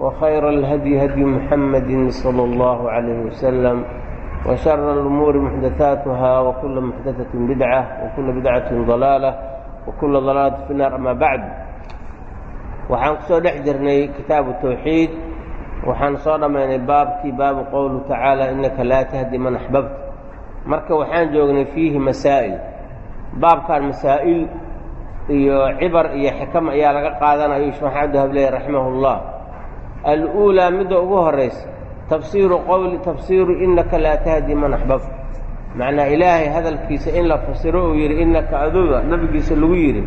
وخير الهدي هدي محمد صلى الله عليه وسلم وشر الأمور محدثاتها وكل محدثة بدعة وكل بدعة ضلالة وكل ضلالة في النار أما بعد waxaan kusoo dhex jirnay kitaabu tawxiid waxaan soo dhammaynay baabkii baabu qowlu tacaala innaka laa tahdi man axbabta marka waxaan joognay fiihi masaa'il baabkan masaa'il iyo cibar iyo xikam ayaa laga qaadanayo sheekh cabdi habley raximahullah al-uulaa midda ugu horaysa tafsiiru qowli tafsiiru innaka laa tahdi man axbabta macnaa ilaahay hadalkiisa in la fasiro uu yidhi innaka aduga nabigiisa lagu yidhi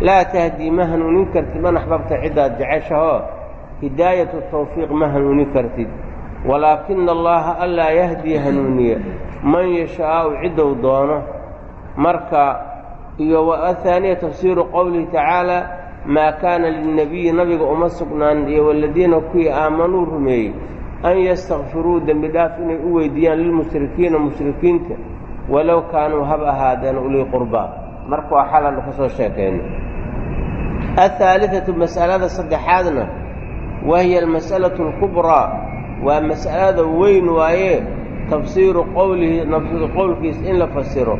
laa tahdii ma hanuunin kartid man axbabta ciddaad jeceshahoo hidaayatu tawfiiq ma hanuunin kartid. Walaakina allaha allaa yahdii hanuuniya. Man yashaau ciddou doono. Marka iyo waathaaniya tafsiiru qowlihi tacaala maa kaana lilnebiyi nabiga uma sugnaanin iyo waladiina kuwii aamanuu rumeeyey an yastakfiruu dembi dhaaf inay u weydiiyaan lilmushrikiina mushrikiinta walow kaanuu hab ahaadeen ulii qurbaa. Marka waa xalan ka soo sheekayna ahaalidatu mas'alada saddexaadna wa hiya almas'alatu alkubraa waa mas'alada weyn waaye tafsiiru qowlihi qowlkiis in la fasiro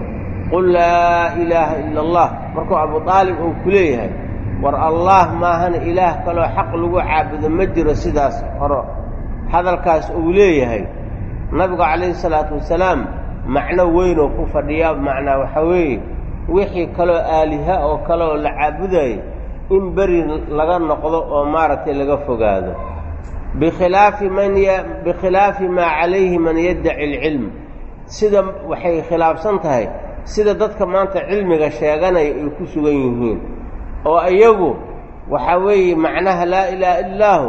qul laa ilaaha ila allah. Markuu abu aalib uu ku leeyahay war allah maahana ilaah kaloo xaq lagu caabudo ma jiro sidaas horo hadalkaas uu leeyahay nabigu calayhi الsalaatu wasalaam macno weynoo ku fadhiya macnaa waxaa weeye wixii kaloo aaliha oo kaleoo la caabudayay in beri laga noqdo oo maaragtay laga fogaado. Bikhilaafi man bikhilaafi maa calayhi man yaddaci alcilm. Sida waxay khilaafsan tahay sida dadka maanta cilmiga sheeganaya ay ku sugan yihiin oo iyagu waxaa weeye macnaha laa ilaaha illaahu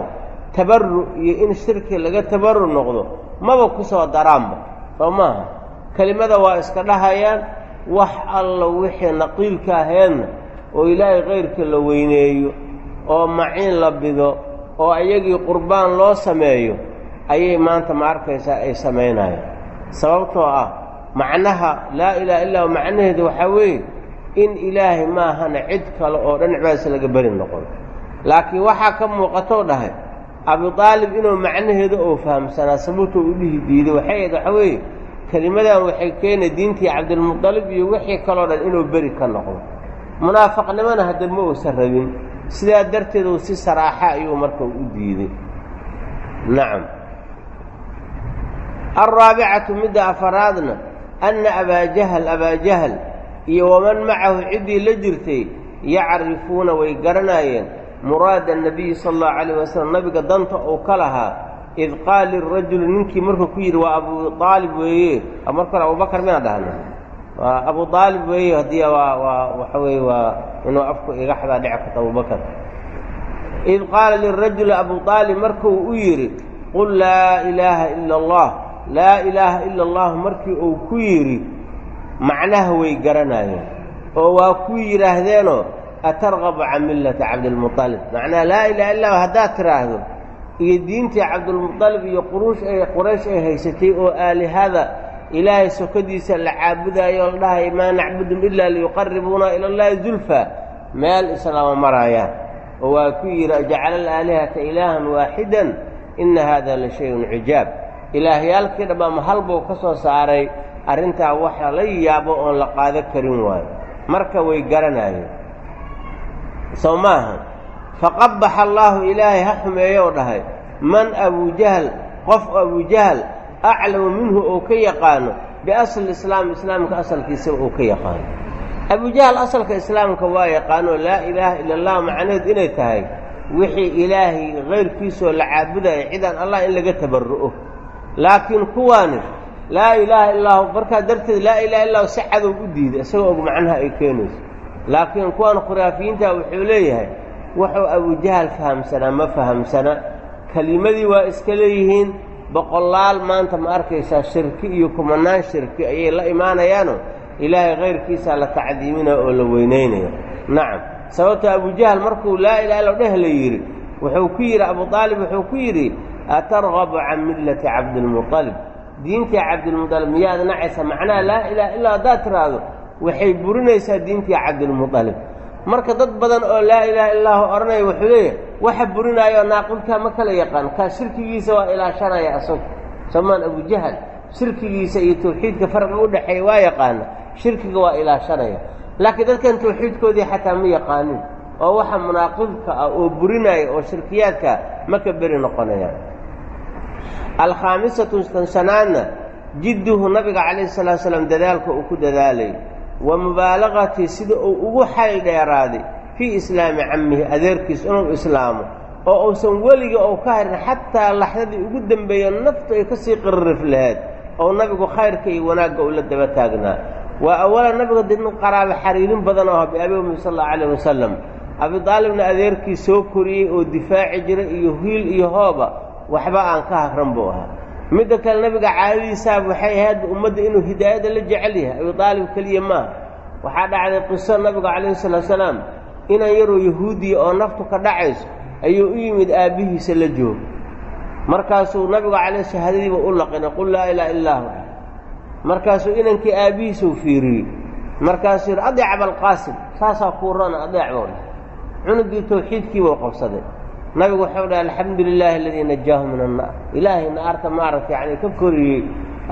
tabarru iyo in shirki laga tabarru noqdo maba ku soo daraanba soo maaha. Kelimada waa iska dhahayaan wax alla wixii naqiilka aheedna oo ilaahay kayrka la weyneeyo oo maciin la bido oo ayagii qurbaan loo sameeyo ayay maanta ma arkaysaa ay samaynayaan sababtoo ah macnaha laa ilaaha illaa macnaheedu waxaa weeye in ilaahay maahana cid kale oo dhanacbaas laga beri noqon. Laakiin waxaa ka muuqatoo dhahay abu aalib inuu macnaheeda oo fahamsanaa sababtoo u dhihi diiday. Waxay ahayd waxaa weeye kelimadan waxay keenay diintii cabdilmuطalib iyo wixii kaloo dhan inuu beri ka noqdo. Munaafaqnimona hadda ma uusan rabin sidaa darteed uu si saraaxa ayuu marka u diiday. Nacam alraabicatu midda afaraadna anna abaajahal abaajahal iyo waman macahu ciddii la jirtay yacrifuuna way garanaayeen. Muraada annabiyi sala allahu calayh wasalam nabiga danta uu ka lahaa id qaal lirajuli ninkii markuu ku yidhi waa abu aalib weeye. Marka hore abubakar minaa dhahna waa abu aalib weeye haddii waa waa waxa weye waa inuu afku iga xadaa dhici karto abubakar. Id qaala lirajuli abu aalib markuu u yidhi qul laa ilaaha ila allah. Laa ilaaha ila allahu markii uu ku yidhi macnaha way garanaayeen oo waa ku yidhaahdeenoo atargabu can millata cabdilmualib macnaha laa ilaha illa haddaad tiraahdo iyo diintii cabdulmuطalib iyo quruush ay quraysh ay haysatay oo aalihada ilaahay sokadiisa la caabudaayo oo la dhahay maa nacbudum ilaa liyuqaribuuna ila اllahi zulfa. Meel islaama maraayaan oo waa ku yidhi ajacala alaalihata ilaahan waaxidan ina hada la shayun cijaab ilaahyaalkii dhammaama halbuu ka soo saaray arrintaa waxa la yaabo oon la qaado karin waayo. Marka way garanaayeen soo maaha faqabaxa allaahu ilaahay ha xumeeyou dhahay man abujahl qof abujahal aclamu minhu oo ka yaqaano biasli islaam islaamka asalkiisaba oo ka yaqaano. Abujahal asalka islaamka waa yaqaano laa ilaaha ila allah macnaheed inay tahay wixii ilaahay kayrkiisoo la caabudaya cidaan allah in laga tabarru'o. Laakiin kuwaani laa ilaaha illaahu markaa darteed laa ilaha illahu si cadow u diiday isagoo og macnaha ay keenayso. Laakiin kuwan khuraafiyiinta wuxuu leeyahay wuxuu abujahal fahamsanaa ma fahamsana. Kelimadii waa iska leeyihiin boqolaal maanta ma arkaysaa shirki iyo kumanaan shirki ayay la imaanayaano. Ilaahay kayrkiisaa la tacdiiminaya oo la weynaynayo nacam sababto abujahal markuu laa ilaha illa dheh la yidhi wuxuu ku yidhi abu aalib wuxuu ku yidhi atargabu can millati cabdilmuطalib diintii cabdilmuطalib miyaad nacaysa macnaha laa ilaha illaa haddaad tiraahdo waxay burinaysaa diintii cabdilmuطalib marka dad badan oo laa ilaaha illaahu odhanaya wuxuu leeyahay waxa burinaayo naaqibkaa ma kala yaqaan. Kaa shirkigiisa waa ilaashanaya asagu. Somaan abujahal shirkigiisa iyo tawxiidka farqi u dhexeeya waa yaqaana. Shirkiga waa ilaashanaya. Laakiin dadkan tawxiidkoodii xataa ma yaqaanin oo waxa munaaqibka ah oo burinaya oo shirkiyaadka ma ka beri noqonayaan alkhaamisatu shanaadna jidduhu nabiga calayhi salatu slam dadaalka uu ku dadaalay wa mubaalagatii sida uu ugu xayl dheeraaday fii islaami cammihi adeerkiis inuu islaamo oo uusan weligii ou ka harin xataa laxdadii ugu dembeeyo naftu ay ka sii qiririf laheed oo nabigu khayrka iyo wanaagga ula daba taagnaa. Waa awalan nabiga de nin qaraabo xariirin badan oo biabi ummi sal allau alayh wasalam abidaalibna adeerkii soo koriyey oo difaaci jiray iyo hiil iyo hooba waxba aan ka hagran buu ahaa. Midda kale nabiga caadadiisaaba waxay ahayd ummadda inuu hidaayada la jecel yahay. Abidaalib keliya maaha waxaa dhacday qiso nabiga calayhi salaatu salaam inan yaroo yahuudiya oo naftu ka dhacayso ayuu u yimid aabbihiisa la joogo. Markaasuu nabigu calayh shahaadadiiba u laqinay qul laa ilaaha illaahu markaasuu inankii aabbihiisuu fiiriyey. Markaasuu yidhi adeec abalqaasim saasaa kuu rona adeec buu dhahay cunugii tawxiidkiibuu qabsaday nabigu wuxuu dhahay alxamdu lilaahi aladii najaahu min annaar ilaahay naarta maaragta yacni ka koriyey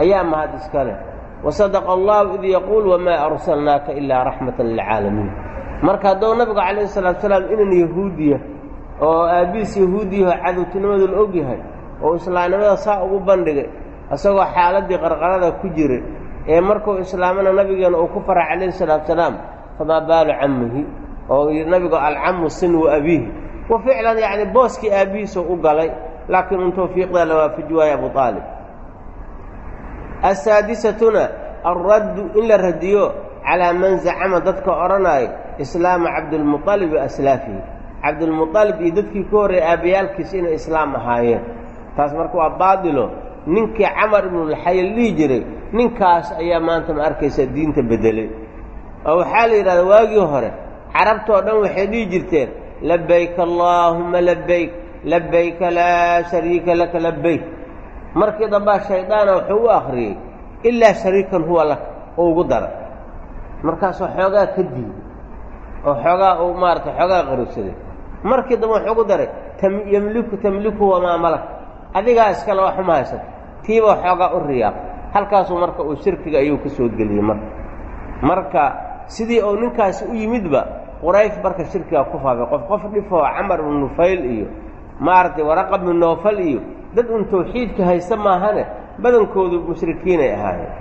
ayaa mahad iska leh. Wasadaqa allahu id yaquul wamaa arsalnaaka ilaa raxmatan lilcaalamiin marka haddou nabigu calayhi salaatu salaam inan yahuudiya oo aabbihiis yahuudiyaho cadowtinimadu la og yahay oo islaamnimada saa ugu bandhigay isagoo xaaladdii qarqarada ku jiray ee markuu islaamana nabigeena uu ku faray calayhi salaatu salaam famaa baalu cammihi oo nabigu alcamu sinwu abiihi wa ficlan yacni booskii aabbihiisuu u galay laakiin un tawfiiqdaa la waafaji waayo abu aalib asaadisatuna alraddu in la radiyo calaa man zacama dadka odhanaayo islaama cabdilmuطalib wa aslaafihi. Cabdilmuطalib iyo dadkii ka horreeyay aabbayaalkiisa inay islaam ahaayeen. Taas marka waa baadilo ninkii camar ibnulxayl dhihi jiray ninkaas ayaa maanta ma arkaysa diinta beddelay oo waxaa la yidhahdaa waagii hore carabtoo dhan waxay dhihi jirteen labayk allaahumma labayk labayka laa shariika laka labayk markii dambaa shaydaana wuxuu u akhriyey ilaa shariikan huwa laka oo ugu dara markaasoo xoogaa ka diiday oo xoogaa uu maarata xoogaa qaribsaday markii dambe wuxuu ugu daray yamliku tamliku wamaa malak adigaa iskale wax uma haysato tiibaa xoogaa u riyaaq halkaasuu marka uu shirkiga ayuu ka soo geliyey marka marka sidii uu ninkaasi u yimidba quraysh marka shirkiga ku faafay. Qof qof dhifoo camar ibnu nufayl iyo maaragtay waraqa bnu noofal iyo dad un tawxiidka haysta maahane badankoodu mushrikiinay ahaayeen.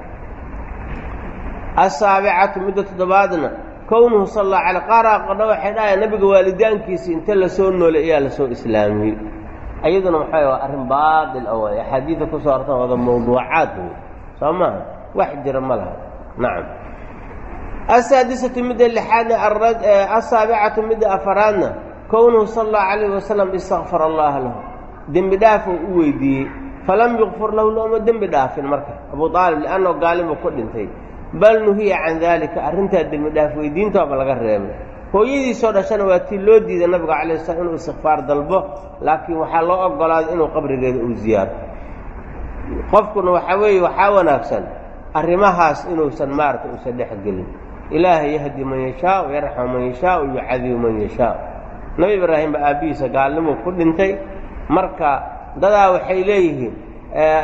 Asaabicatu midda toddobaadna kownuhu sal allahu alay qaara qadha waxay dhahayan nabiga waalidaankiisii inta la soo noolay ayaa la soo islaamiyey. Iyaduna maxay waa arrin baadil oo axaadiida ku soo artan wada mawduucaad wey soo maaha? Wax jira ma laha. Nacam asaadisatu midda lixaadna asaabicatu midda afaraadna kownuhu sala allahu calayh wasalam istakfar allaha lahu dembi dhaaf uu u weydiiyey falam yukfar lahu looma dembi dhaafin marka abu aalib liannao gaalibuu ku dhintay bal nuhiya can daalika arrintaa dembi dhaaf weydiintaaba laga reebay hooyadiisoo dhashana waa tii loo diiday nabiga calayh slam inuu istikfaar dalbo laakiin waxaa loo oggolaaday inuu qabrigeeda uu ziyaaro qofkuna waxaa weeye waxaa wanaagsan arrimahaas inuusan maarata uusan dhex gelin ilaahay yahdi man yashaau yarxamu man yashaau yucadibu man yashaa. Nebi ibraahim ba aabbihiisa gaalnimuu ku dhintay. Marka dadaa waxay leeyihiin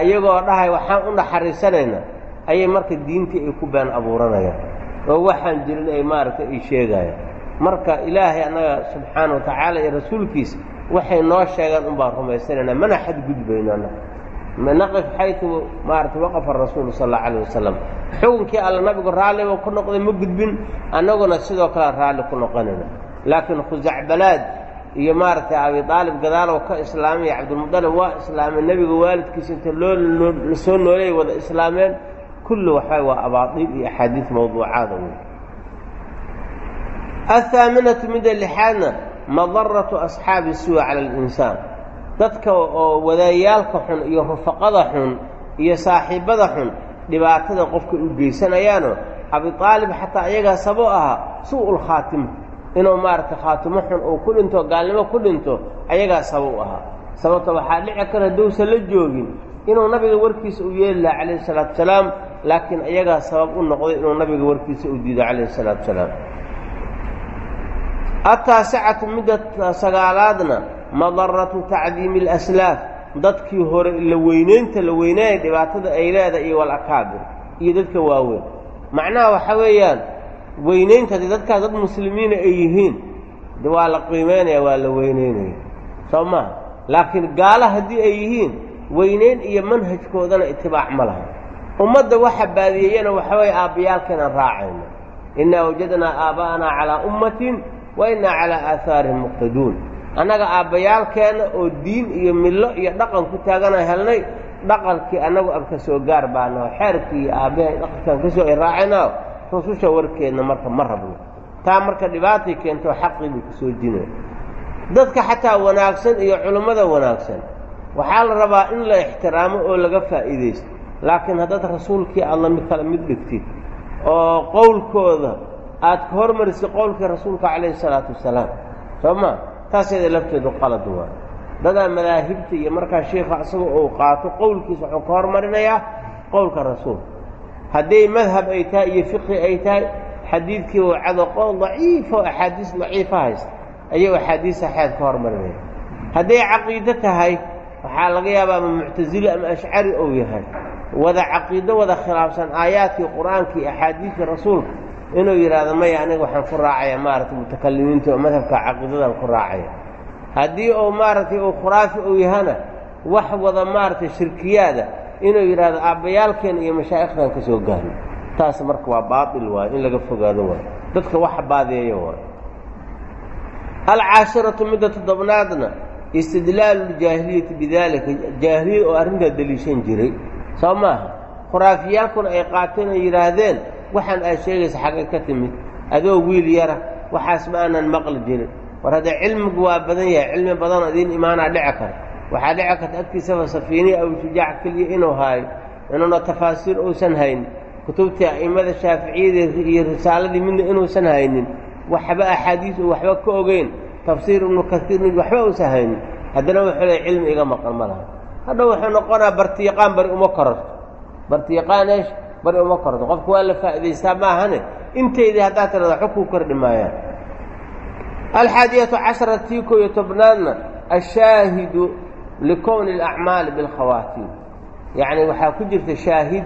iyagoo dhahay waxaan u naxariisanaynaa ayay marka diintii ay ku been abuuranayaan. Oo waxaan jirin ay maaragtay ay sheegayaan. Marka ilaahay annaga subxaana wa tacaala iyo rasuulkiisa waxay noo sheegaan un baan rumaysanaynaa mana xadgudbayno annaga naqif xaytu maarata waqafa rasuulu sal allau alayh wasalam xukunkii alla nabigu raalliba ku noqday ma gudbin annaguna sidoo kale raalli ku noqonayna. Laakiin khusacbalaad iyo maaragtay abi aalib gadaalow ka islaamay iyo cabdilmudalib waa islaameen nebiga waalidkiisa inta loo soo nooleeyay wada islaameen. Kulli waxaa waa abaadiil iyo axaadiis mawduucaada wey athaaminatu midda lixaadna madaratu asxaabi suwa cala alinsaan dadka oo wadaayaalka xun iyo rufaqada xun iyo saaxiibbada xun dhibaatada qofka u geysanayaano abitaalib xataa iyagaa sabo ahaa su'ul khaatima inuu maaragtay khaatimo xun uu ku dhinto gaalnimo ku dhinto ayagaa sabo u ahaa sababta waxaa dhici kara haddousan la joogin inuu nabiga warkiisa u yeeli laha calayhi salaatu salaam laakiin iyagaa sabab u noqday inuu nabiga warkiisa u diido calayhi salaatu salaam. Ataasicatu midda sagaalaadna madaratu tacdiimi alaslaaf dadkii hore la weynaynta la weynaaya dhibaatada ay leedahay iyo walakaabir iyo dadka waaweyn. Macnaha waxa weeyaan weynaynta haddii dadkaas dad muslimiina ay yihiin de waa la qiimeynaya waa la weyneynaya. Soo maha laakiin gaala haddii ay yihiin weynayn iyo manhajkoodana itibaac ma laha. Ummadda waxa baadiyeeyana waxa weeye aabbayaalkeenaan raacayno. Innaa wajadnaa aabba'anaa calaa ummatin wa innaa calaa aahaarihim muqtaduun annaga aabbayaalkeenna oo diin iyo millo iyo dhaqan ku taagana helnay dhaqankii annagu aan ka soo gaar baanaho xeerkii iyo aabbahay dhaqankaan ka soo raacaynaao rususha warkeedna marka ma rabno. Taa marka dhibaatay keento xaqii bay ku soo jinaya dadka xataa wanaagsan iyo culummada wanaagsan waxaa la rabaa in la ixtiraamo oo laga faa'iidaysto. Laakiin haddaad rasuulkii aadla mid kale mid dhigtid oo qowlkooda aad ka hormarisay qowlkii rasuulka calayhi salaatu wasalaam soo ma taasayda lafteedu qalad waa. Dadaa madaahibta iyo markaa sheikha isaga uu qaato qowlkiisa wuxuu ka hormarinayaa qowlka rasuulka hadday madhab ay tahay iyo fiqi ay tahay xadiidkii uu cado qowl daciifo axaadiis daciifa haysta ayuu axaadiis saxeed ka hormarinaya hadday caqiido tahay waxaa laga yaabaa ama muctasile ama ashcari ou yahay. Wada caqiido wada khilaafsan aayaadkii qur'aanka axaadiistii rasuulka inuu yidhaahdo maya aniga waxaan ku raacaya maaragtay mutakalimiinta oo madhabka caqiidadan ku raacaya. Haddii uu maaragtay uu khuraafi uu yahana wax wada maaragtay shirkiyaada inuu yidhaahdo aabbayaalkeena iyo mashaa'ikhdan ka soo gaarno taas marka waa baatil waayo in laga fogaado waayo dadka waxa baadeeya waayo alcaashiratu midda toddobnaadna istidlaalu ljaahiliyati bidaalika jaahiliyad oo arrintaa deliishan jiray. Soo maaha? Khuraafiyaalkuna ay qaateen oo yidhaahdeen waxaan aad sheegaysa xaggay ka timid. Adoo wiil yara waxaas ma aanan maqli jirin. War haddee cilmigu waa badan yahay cilmi badanoo idiin imaanaa dhici kara. Waxaa dhici karta agtiisaba safiiniya aw shujaac keliya inuu haayo inuuna tafaasiir uusan haynin kutubtii a'immada shaaficiyada iyo risaaladii midna inuusan haynin. Waxba axaadiis uu waxba ka ogeyn. Tafsiir ibnu kasiir mid waxba uusan haynin. Haddana wuxuu leey cilmi iga maqan ma laha. Hadha wuxuu noqonaa bartiyaqaan bari uma korarto bartiyaqaan eesh bari uma korarto qofku waa la faa'idaystaa maahane inteydii haddaad tirada waxba kuu alxaadiyatu cashara tii koo iyo tobnaadna ashaahidu likowni alacmaali bilkhawaatiim yacni waxaa ku jirta shaahid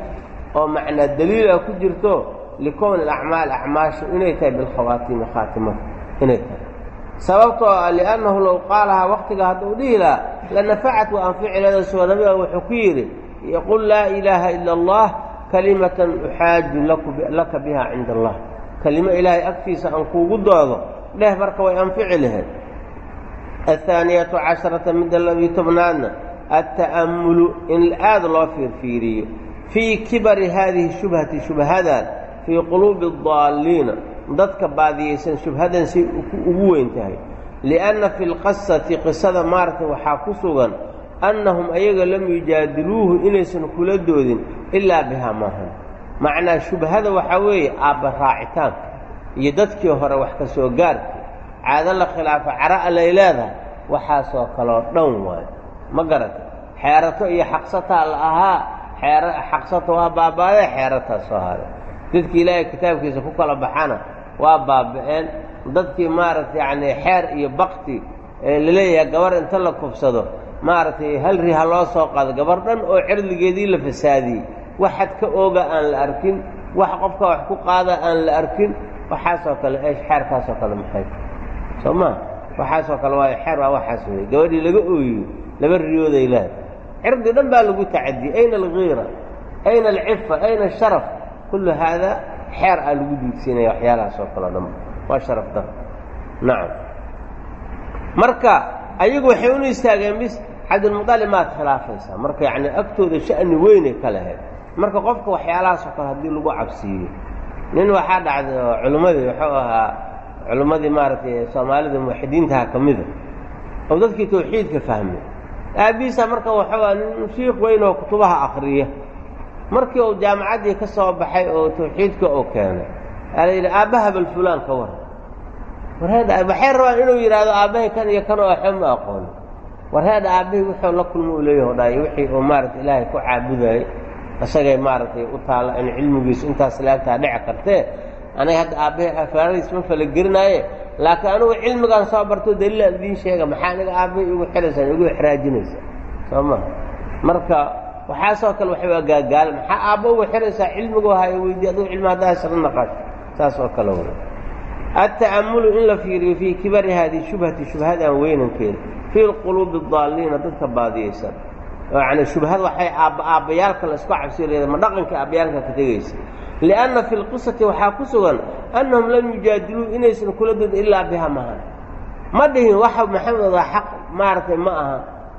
oo macnaa daliila ku jirto likowni alacmaal acmaashu inay tahay bilkhawaatiimi khaatimada inay tahay. Sababtoo ah liannahu low qaalahaa waktiga hadduu dhihi lahaa lanafacat wa anfici soo nabiga wuxuu ku yidhi yaqul laa ilaaha ila allah kalimatan uxaaju laka biha cinda allah kelimo ilaahay agtiisa aan kuugu doodo dheh marka way anfici laheed ahaaniyatu casharata midda labiyo tobnaadna alta'ammulu in aad loo fiirfiiriyo. Fii kibari haadihi shubhati shubhadaan fii quluubi adaalliina dadka baadiyaysan shubhadan si ugu weyn tahay. Li'anna fi lqasati qisada maaragtay waxaa ku sugan annahum ayaga lam yujaadiluuhu inaysan kula doodin ilaa bihaa maahan macnaa shubhada waxaa weeye aabba raacitaanka iyo dadkii hore wax ka soo gaarka caado la khilaafo cara alay leedahay waxaasoo kaloo dhan waayo ma garata xeerato iyo xaqsataa la ahaa xeer xaqsato waa baaba'dee xeerataa soo haray dadkii ilaahay kitaabkiisa ku kala baxana waa baaba'een. Dadkii maaragtay yacnii xeer iyo bakti ee la leeyahay gabar inta la kufsado maaragtay hal ri ha loo soo qaado gabar dhan oo cirdigeedii la fasaadiyey waxad ka ooga aan la arkin wax qofka wax ku qaada aan la arkin waxaasoo kale xeerkaasoo kale maxay? Soo maa waxaasoo kale waayo xeer waa waxaas wey gabadhii laga ooyiyo laba riyooday leedahay cirdi dhan baa lagu tacadiyey. Ayna algiira ayna alcifa ayna asharaf kullu haada xeer aa lagu duudsiinaya waxyaalahaas oo kaleo dhanba waa sharaf dar. Nacam marka ayagu waxay unu istaageen bis cabdilmuطalib maad khilaafaysaa. Marka yacni agtooda sha'ni weynay ka lahayd. Marka qofka waxyaalahaas oo kale haddii lagu cabsiiyo. Nin waxaa dhacday oo culimmadii wuxuu ahaa culimmadii maaragtay soomaalida muwaxidiintaha ka mida oo dadkii tawxiidka fahmay. Aabihiisa marka wuxuu aha nin shiikh weyn oo kutubaha akriya markii uu jaamacaddii ka soo baxay oo tawxiidka uu keenay aa la yidhi aabbaha bal fulaan ka war. Warheedha waxay rabaan inuu yidhaahdo aabbahay kan iyo kan oo axo ma aqooni warheedha aabbahay wuxuu la kulma u leeyaho dhaay wixii uu maaragtay ilaahay ku caabudayay isagay maaragtay u taalla in cilmigiisu intaas laagtaa dhici kartee aniga hadda aabbahay afaaradiis ma falagelinaaye. Laakiin anugu cilmigaan soo barto daliilaan idiin sheega maxaa aniga aabbahay igu xidhaysaan igu ixraajinaysa soo ma. Marka waxaasoo kale waxay waa gaagaala maxaa aabba uga xidhaysaa cilmigu hayo weydii adugu cilmi haddaa isla naqaasho saas oo kale wey alta'amulu in la fiiriyo fii kibari haadihi shubhati shubhadan weynankeeda fii quluubi daaliina dadka baadiyeysan. Yani shubhad waxay aabba aabbayaalka la isku cabsiyo leeda ma dhaqanka aabbayaalka ka tegaysa. Lianna fi lqisati waxaa ku sugan annahum lam yujaadiluu inaysan kula dooda ilaa biha mahan ma dhihin waxa maxamed waa xaq maaragtay ma aha.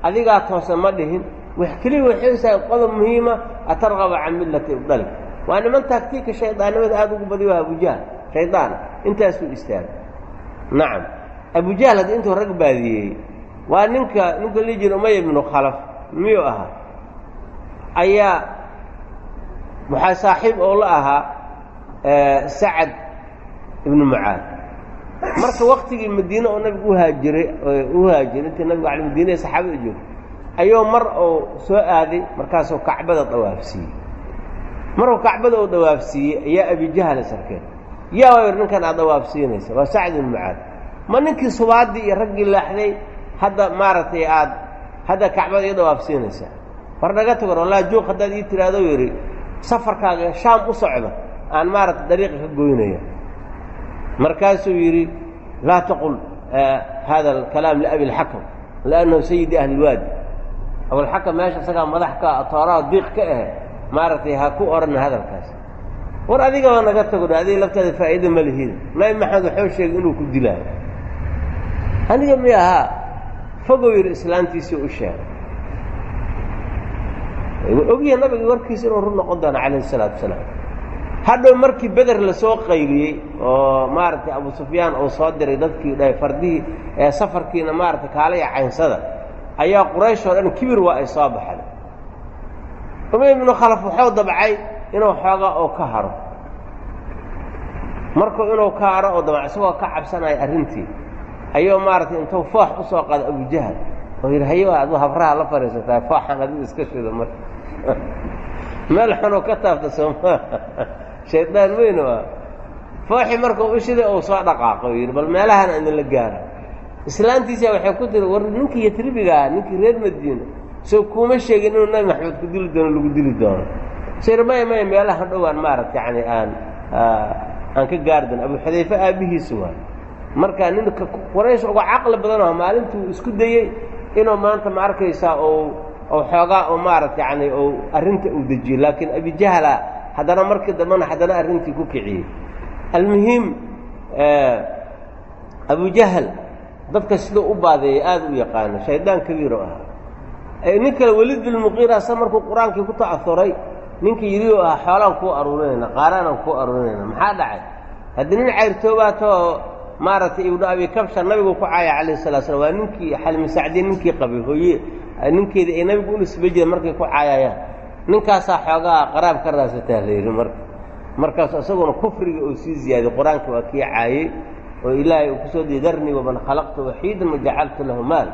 Adigaa toose ma dhihin. Wax keliya waxaysahay qodob muhiima atarqaba can millati ibdali waa niman taagtiika shaydaannimada aada ugu badiyo waa abujahl shaydaan intaasuu istaagay. Nacam abujahl hadda intuu rag baadiyeeyey waa ninka ninka lii jira umaya ibnu khalaf miyuu ahaa? Ayaa waxaa saaxiib oo la ahaa sacad ibnu mucaad. Marka waktigii madiine oo nabigu uhaajiray u haajiray intii nabigu ala madiina ee saxaabada joogtay ayuu mar uu soo aaday markaasuu kacbada dawaafsiiyey maruu kacbada uu dawaafsiiyey ayaa abijahl sarkeen. Yaa waa ninkan aad dawaafsiinaysa waa sacd ibnu mucaad. Ma ninkii subaaddii iyo raggii laaxday hadda maaragtay aad hadda kacbada ii dawaafsiinaysaa war naga tagon wallaa joog haddaad ii tiraado yidhi safarkaaga shaam u socda aan maaragtay dariiqa ka goynaya markaasuu yidhi laa taqul hada alkalaam liabi اlxakam liannahu sayidi ahli اlwaadi abulxakam meesha isagaa madax ka tooraa diiq ka ahe maaragtay ha ku odhana hadalkaas. War adigaba naga tago adiga laftaada faa'iida ma lihid nabi maxamed waxuu sheegay inuu ku dilaayo. Aniga mi ahaa fogow yidhi islaantiisii u sheegay. Ogyaha nabiga warkiisa inuu run noqon doono calayhi isalaatu wasalaam. Hadhow markii beder la soo qayliyey oo maaragtay abu sufyaan uu soo diray dadkii dhahay fardihii ee safarkiina maaragtay kaalaya caynsada ayaa quraysh oo dhan kibir waa ay soo baxday umay ibnu khalaf wuxuu dabcay inuu xoogaa oo ka haro. Markuu inuu ka haro oo dabca isagoo ka cabsanaya arrintii ayuu maaragtay intuu foox u soo abujahal oo yidhi hayo adu habraha la fadhiisataa fooxan adigu iska shido marka. Meel xunuu ka taabta sooma shaydaan weyn waa. Fooxii markuu u shiday uu soo dhaqaaqo yidhi bal meelahan idinla gaara islaantiisa waxay ku tiri war ninkii yatribiga ah ninkii reer madiina soo kuuma sheegin inuu nabi maxamed ku dili doono lagu dili doono. Sir maya maya meelahan dhowaan maaragta yani aan aan ka gaari doono abu xudayfe aabbihiisa waa marka ninka quraysh uga caqli badanoo maalintuu isku dayey inuu maanta ma arkaysaa ou ou xoogaa oo maaragta yani ou arrinta uu dejiyo. Laakiin abijahla haddana markii dambena haddana arrintii ku kiciyey. Almuhim abujahl dadka siduu u baadeeyay aada u yaqaano shaydaan kabiiro ahaa nin kale welid bilmuqiira sa markuu qur'aankii ku ta'auray ninkii yidhi oo ah xoolaan kuu aruurinayna qaaraanaan kuu aruurinayna maxaa dhacay? Haddii nin cayrtoobaatoo maaragtay ibnu abi kabsha nabigu ku caaya calayh salaa slam waa ninkii xalmisacdi ninkii qabay hooye ninkeedii ay nabigu u nisba jireen markay ku caayayaan. Ninkaasaa xoogaa qaraab ka raasataa la yidhi marka. Markaasu isaguna kufriga uu sii ziyaadiy qur'aanka waa kii caayey oo ilaahay uu ku soo diiy darnii waman khalaqtu waxiidan wajacaltu lahu maal.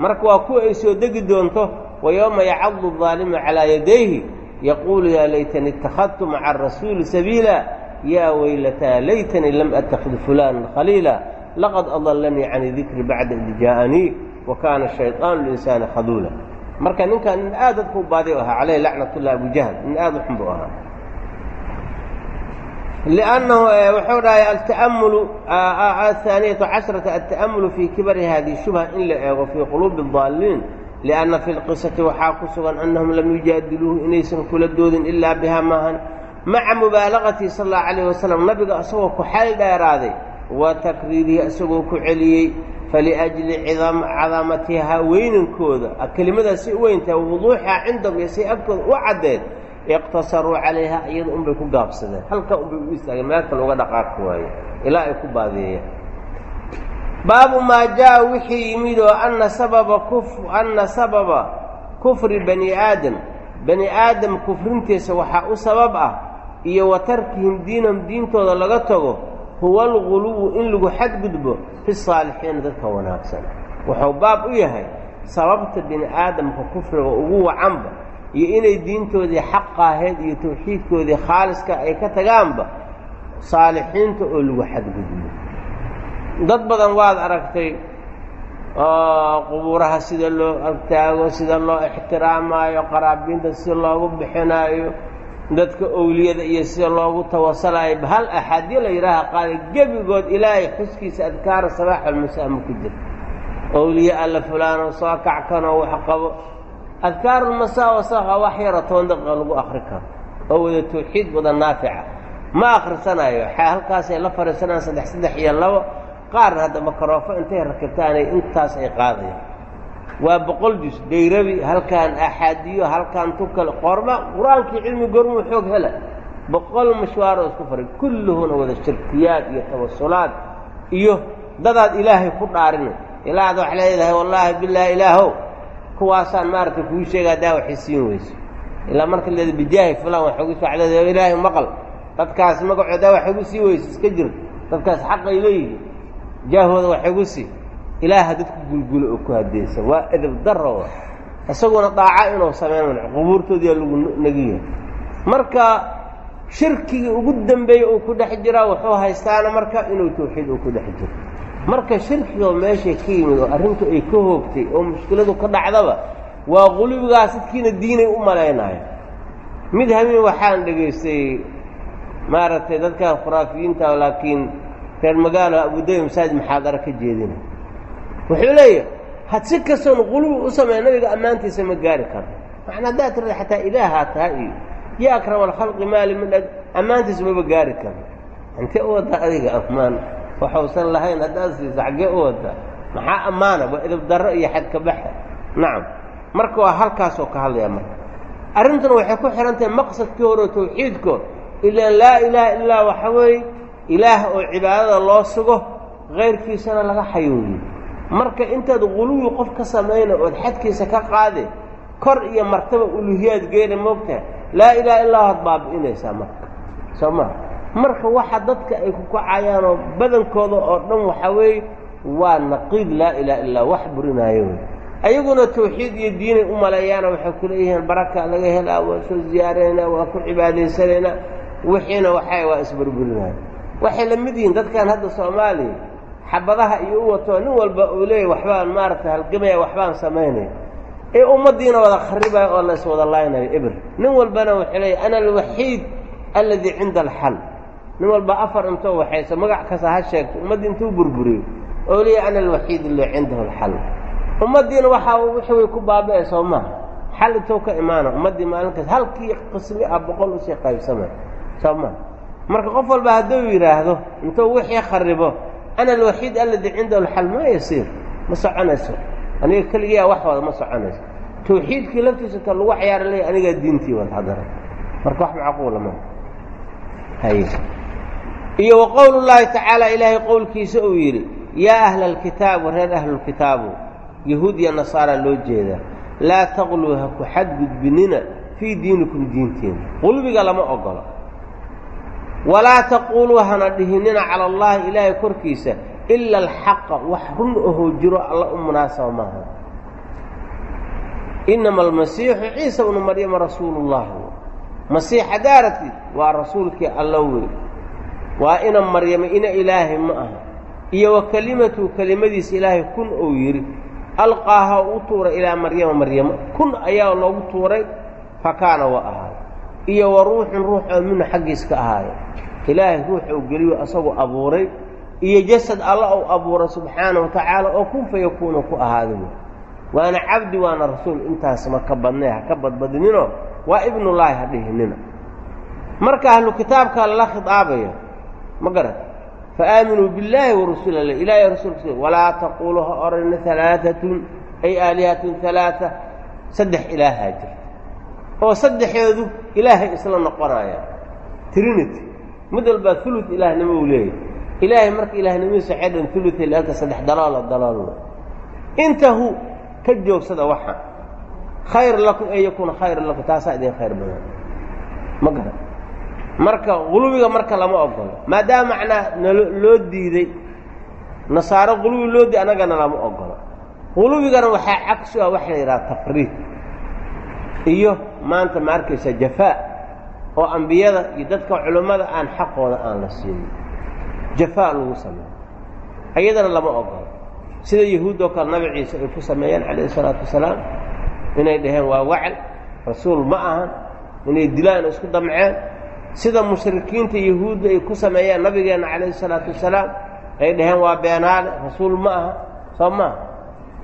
Marka waa kuwa ay soo degi doonto wa yowma yacadu aalimu calaa yadayhi yaquulu yaa laytani ittakhadtu maca arasuuli sabiila yaa weylataa laytanii lam atakid fulana khaliila laqad adalanii can dikri bacda id jaaءanii wa kaana shayطaanu linsaani khaduula marka ninkan nin aad dadku baadiy ahaa calayh lacnat اllah abu jahl nin aad u xun bu ahaa لأnنhu wuxuu dhahay altأmل الثaaniyaة caشhرaةa التأmل fii kibari hadihi shubha in la eego fii quluubi الضaaliin lianna fi lqisati waxaa ku sugan annahum lam yujaadiluuhu inaysan kula doodin ilaa bihaa maahan maca mubaalaqatihi sal allahu calayh wasalam nabiga isagoo ku xayl dheeraaday wa takriirihi isagoo ku celiyey faliajli cadamatihaa weynankooda kelimadaas si u weyntaha wuduuxaa cindahum iyo say agtooda u caddeed iqtasaruu calayha iyada unbay ku gaabsadeen. Halkaa unbay u istaageen meel kale uga dhaqaaqi waaye ilaa ay ku baadeeyeen baabu maa jaa wixii yimid oo ana sababa anna sababa kufri bani aadam. Bani aadam kufrintiisa waxaa u sabab ah iyo wa tarkihim diinahum diintooda laga tago huwa alguluwu in lagu xadgudbo fi saalixiina dadka wanaagsan. Wuxuu baab u yahay sababta bini aadamka kufriga ugu wacanba iyo inay diintoodii xaqaaheed iyo tawxiidkoodii khaaliska ay ka tagaanba saalixiinta oo lagu xadgudbo. Dad badan waad aragtay oo qubuuraha sida loo agtaago sida loo ixtiraamaayo qaraabiinta sida loogu bixinaayo dadka owliyada iyo sida loogu tawasalaayo hal axaadiyo la yidhaaha qaada gebigood ilaahay xuskiisa adkaara sabaax almasaa ma ku jira. Owliye alla fulaano soo kackanoo wax qabo. Adkaarulmasaa wasaqa wax yaro toban daqiiqa lagu akri karo oo wada tawxiid wada naafica. Ma akhrisanayo halkaasay la fadhiisanayaan saddex saddex iyo labo qaarna hadda makaroofo intay rakibtaanay intaas ay qaadayaan waa boqol jus. Dayrabi halkaan axaadiyo halkaan tukale qorma. Qur'aankii cilmi gormuu xoog hela boqol mashwaaroo isku faray kulluhuna wada shirkiyaad iyo tawasulaad iyo dadaad ilaahay ku dhaarinay ilaa ad wax leedahay wallaahi bilaahi ilaahow. Kuwaasaan maaragtay kuu sheega haddaa waxay siin weyso. Ilaa marka leeda bijaahi fulan waxogu socda ilaahay maqal. Dadkaas magacoodaa waxagu sii weyso iska jir dadkaas xaqay leeyihiin. Jaahooda waxagu sii ilaaha dadku gulgulo oo ku hadeysa waa edab daro isaguna daaca inuu sameyn qubuurtoodiyaa lagu nagiya marka shirkigii ugu dambeeyey uu ku dhex jiraa wuxuu haystaana marka inuu tawxiid uu ku dhex jiro. Marka shirkiga meeshay ka yimid oo arrintu ay ka hoogtay oo mushkiladu ka dhacdaba waa qulubigaas dadkiina diinay u malaynayo mid habeen waxaan dhegaystay maaragtay dadkan khuraafiyiinta laakiin reer magaalo abudabi masaajid maxaadara ka jeedina wuxuu leeyahay had si kastoon qulubi u sameeya nabiga ammaantiisa ma gaari karo. Macnaa haddaad tirada xataa ilaahaa taha iyo ya akrama alkhalqi maali ag ammaantiisa maba gaari karo. Intee u waddaa adiga ammaan waxuusan lahayn haddaad siisa xaggee u waddaa maxaa ammaana? Waa edab darro iyo xadka baxa. Nacam marka waa halkaasoo ka hadlaya marka. Arrintuna waxay ku tahay maqsadkii horeo tawxiidko ilaan laa ilaaha illaa waxa weeye ilaah oo cibaadada loo sugo kayrkiisana laga xayooyiyo marka intaad quluwi qof ka samayna ood xadkiisa ka qaade kor iyo martaba uluhiyaad geena moogtahay laa ilaha illaa waad baabi'inaysaa marka. Soo maa marka waxa dadka ay ku kacayaanoo badankooda oo dhan waxaa weeye waa naqiid laa ilaha illaa wax burinaayo wey ayaguna tawxiid iyo diinay u maleeyaana waxay ku leeyihiin baraka laga helaa waa soo ziyaaranaynaa waa ku cibaadaysanaynaa wixiina waxay waa isburburinaayo waxay la mid yihiin dadkan hadda soomaaliya xabadaha iyo u wato nin walba uu leeyahy waxbaan maaragtay halgamaya waxbaan samaynaya ee ummaddiina wada kharibaya oo la iswada laynayo ibr nin walbana wuxuu leeyahy ana alwaxiid alladii cinda alxal. Nin walba afar intoo waxayso magac kasta ha sheegto ummaddii intuu burburiyo oo leeyahy ana alwaxiid alladii cindahu alxal. Ummaddiina waxaa wixii way ku baaba'e xal intuu ka imaana ummaddii maalinkaas halkii qismi ah boqol u sii qaybsamay soo maha marka qof walba hadduu yidhaahdo intuu wixii kharibo ana alwaxiid alladii cindahu alxal ma yasiir ma soconayso aniga keligiyaa wax wada ma soconayso tawxiidkii laftiisa ta lagu cayaara leeya anigaa diintii wad haddana marka wax macquula ma haye iyo wa qowl llaahi tacaala ilaahay qowlkiisa uu yidhi yaa ahla alkitaabu reer ahlulkitaabu yahuud iyo nasaara loo jeedaa laa taqluu ha ku xadgudbinina fii diinikum diintiina qulbiga lama ogolo walaa taquuluu hana dhihinina cala allahi ilaahay korkiisa ila alxaqa wax run ahoo jiro alla u munaasaba maaha. Inama almasiixu ciisa bnu maryama rasuulu llahi masiix haddaa aragtid waa rasuulkii alla wey waa ina maryama ina ilaahay ma aha. Iyo wa kelimatu kelimadiisa ilaahay kun ou yidhi alqaaha u tuuray ilaa maryama maryamo kun ayaa loogu tuuray fa kaana wa ahaay iyo wa ruuxun ruux minhu xaggiis ka ahaaya ilaahay ruux ou geliyo asagoo abuuray iyo jasad alla ou abuuray subxaana wa tacaala oo kun fa yakuunu ku ahaada waana cabdi waana rasuul intaas ma ka badnay ha ka badbadinino waa ibnullaahi ha dhihinina. Marka ahlu kitaabkaa lala khidaabaya ma garat faaaminuu billaahi warasuuli ale ilahi rasuulkiisa walaa taquulu ha orana alaaatun ay aalihatun alaaa saddex ilaahaa jirta oo saddexeedu ilaahay isla noqonaya trinity. Mid walbaa ulu ilaahnimo uu leeyahy ilaahay marka ilaahnimadiisa waxay dhan ulu leelka saddex daloola dalool intahu ka joogsada waxa. Khayr lakum an yakuuna khayran lakum taasaa idin khayr badan. Ma garan marka qulubiga marka lama ogolo maadaama macnaa nalo loo diiday nasaaro qulubi loo diiday annagana lama ogolo qulubigana waxaa cagsi ah waxa la yidhaha tafriid iyo maanta ma arkaysa jafaa oo ambiyada iyo dadka culummada aan xaqooda aan la siinin jafaa lagu sameeyo. Ayadana lama ogolo sida yahuud oo kale nabi ciise ay ku sameeyeen calayhi isalaatu wasalaam inay dhaheen waa wacal rasuul ma ahan inay dilaan isku damceen. Sida mushrikiinta yahuudda ay ku sameeyeen nabigeenna calayhi isalaatu wasalaam ay dhaheen waa beenaale rasuul ma aha soo maaha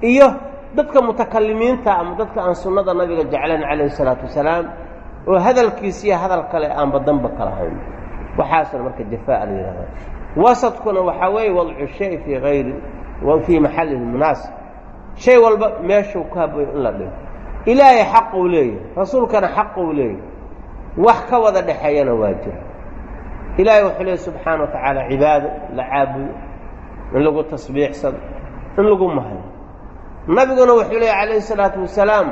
iyo dadka mutakalimiinta ama dadka aan sunnada nabiga jeclayn calayhi isalaatu wasalaam oo hadalkiisiiyo hadal kale aan badanba kala hayn waxaasna marka jafaa la yidhahda wasadkuna waxaa weeye wadcu shay fii hayri fii maxallihi munaasib shay walba meeshuu ku haboyo in la dhigo. Ilaahay xaquu leeyahay rasuulkana xaquu leeyahay. Wax ka wada dhexeeyana waa jira. Ilaahay wuxuu leeyay subxaana wa tacaala cibaado la caabudo in lagu tasbiixsado in lagu mahayo nabiguna wuxuu leeyay calayhi salaatu wasalaam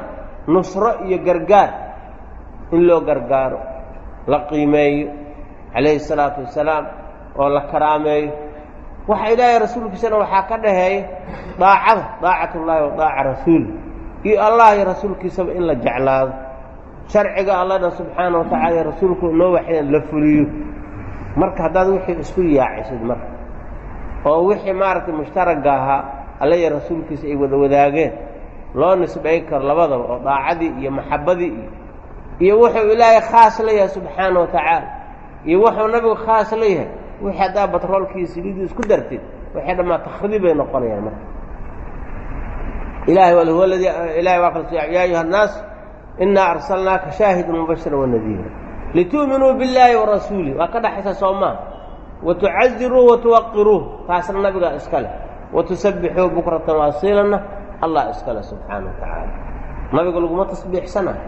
nusro iyo gargaar. In loo gargaaro la qiimeeyo calayhi salaatu wasalaam oo la karaameeyo. Waxa ilaahay rasuulkiisana waxaa ka dhaheeya daacada daacat ullaahi wa daaca rasuuli iyo allah iyo rasuulkiisaba in la jeclaado. Sharciga allana subxaana wa tacala rasuulku noo waxyan la fuliyo. Marka haddaad wixii isku yaacisid marka oo wixii maaragtay mushtaragga ahaa alla iyo rasuulkiisa ay wada wadaageen loo nisbayn karo labadaba oo daacadii iyo maxabbadii iyo iyo wuxuu ilaahay khaas leeyahay subxaana wa tacaala iyo wuxuu nabigu khaas leeyahay wixii haddaa batroolkii siliidii isku dartid waxay dhammaa takhriib bay noqonayaan marka. Ilahay huwa ladii ilahay waa kala yaa ayuha annaas inaa arsalnaaka shaahidan mubashira wanadiira litu'minuu billaahi warasuulih waa ka dhaxaysa soo maa watucaziruuh taasna nabigaa iska leh watusabbixuu bukratan waasiilanna allah iska leh subxaana wa tacaala nabiga laguma tasbiixsanayo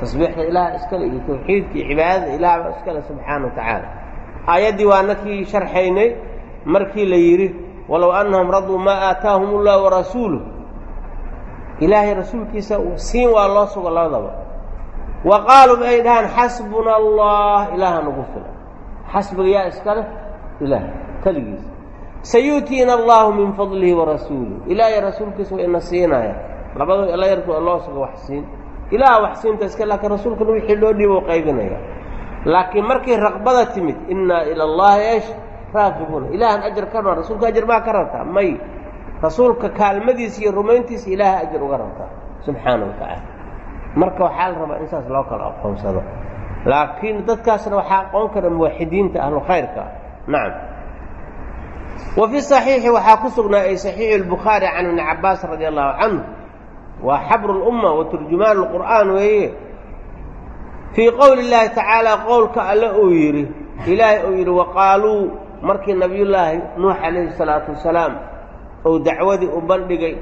tasbiixda ilaah iskale iyo tawxiidka iyo cibaadada ilaah baa iskale subxaana wa tacaala aayaddii waa nakii sharxaynay markii la yidhi walow annahum raduu maa aataahum ullah warasuuluh ilaahay rasuulkiisa siin waa loo sugo labadaba wa qaaluu ay dhahaan xasbuna allah ilaaha nagu filan xasbiga yaa iska leh ilaah keligiisa sayu'tiina allahu min fadlihi warasuulih ilaahay rasuulkiisa waa ina siinaya labada la yarku loo sugo wax siin ilaah wax siinta iska laakiin rasuulkuna wixii loo dhiibo qaybinaya laakiin markii raqbada timid innaa ila allahi esh raaqibuuna ilaahan ajar ka raba rasuulka ajar maa ka rabtaa may rasuulka kaalmadiisa iyo rumayntiisa ilaaha ajar uga rabtaa subxaana wa marka waxaa la rabaa in saas loo kala aqoonsado laakiin dadkaasna waxaa aqoon kara muwaxidiinta ahlu ah nacam wa fi صaxiixi waxaa ku sugnaa ay saxiixu اlbukhaari can ibni cabaas radi allahu canhu waa xabru اlumma wa turjumaan اlqur'aan weeye fii qowli اllaahi tacaala qowlka alle uu yidhi ilaahay uu yidhi waqaaluu markii nabiyullaahi nuux calayhi الsalaatu wasalaam ou dacwadii u bandhigay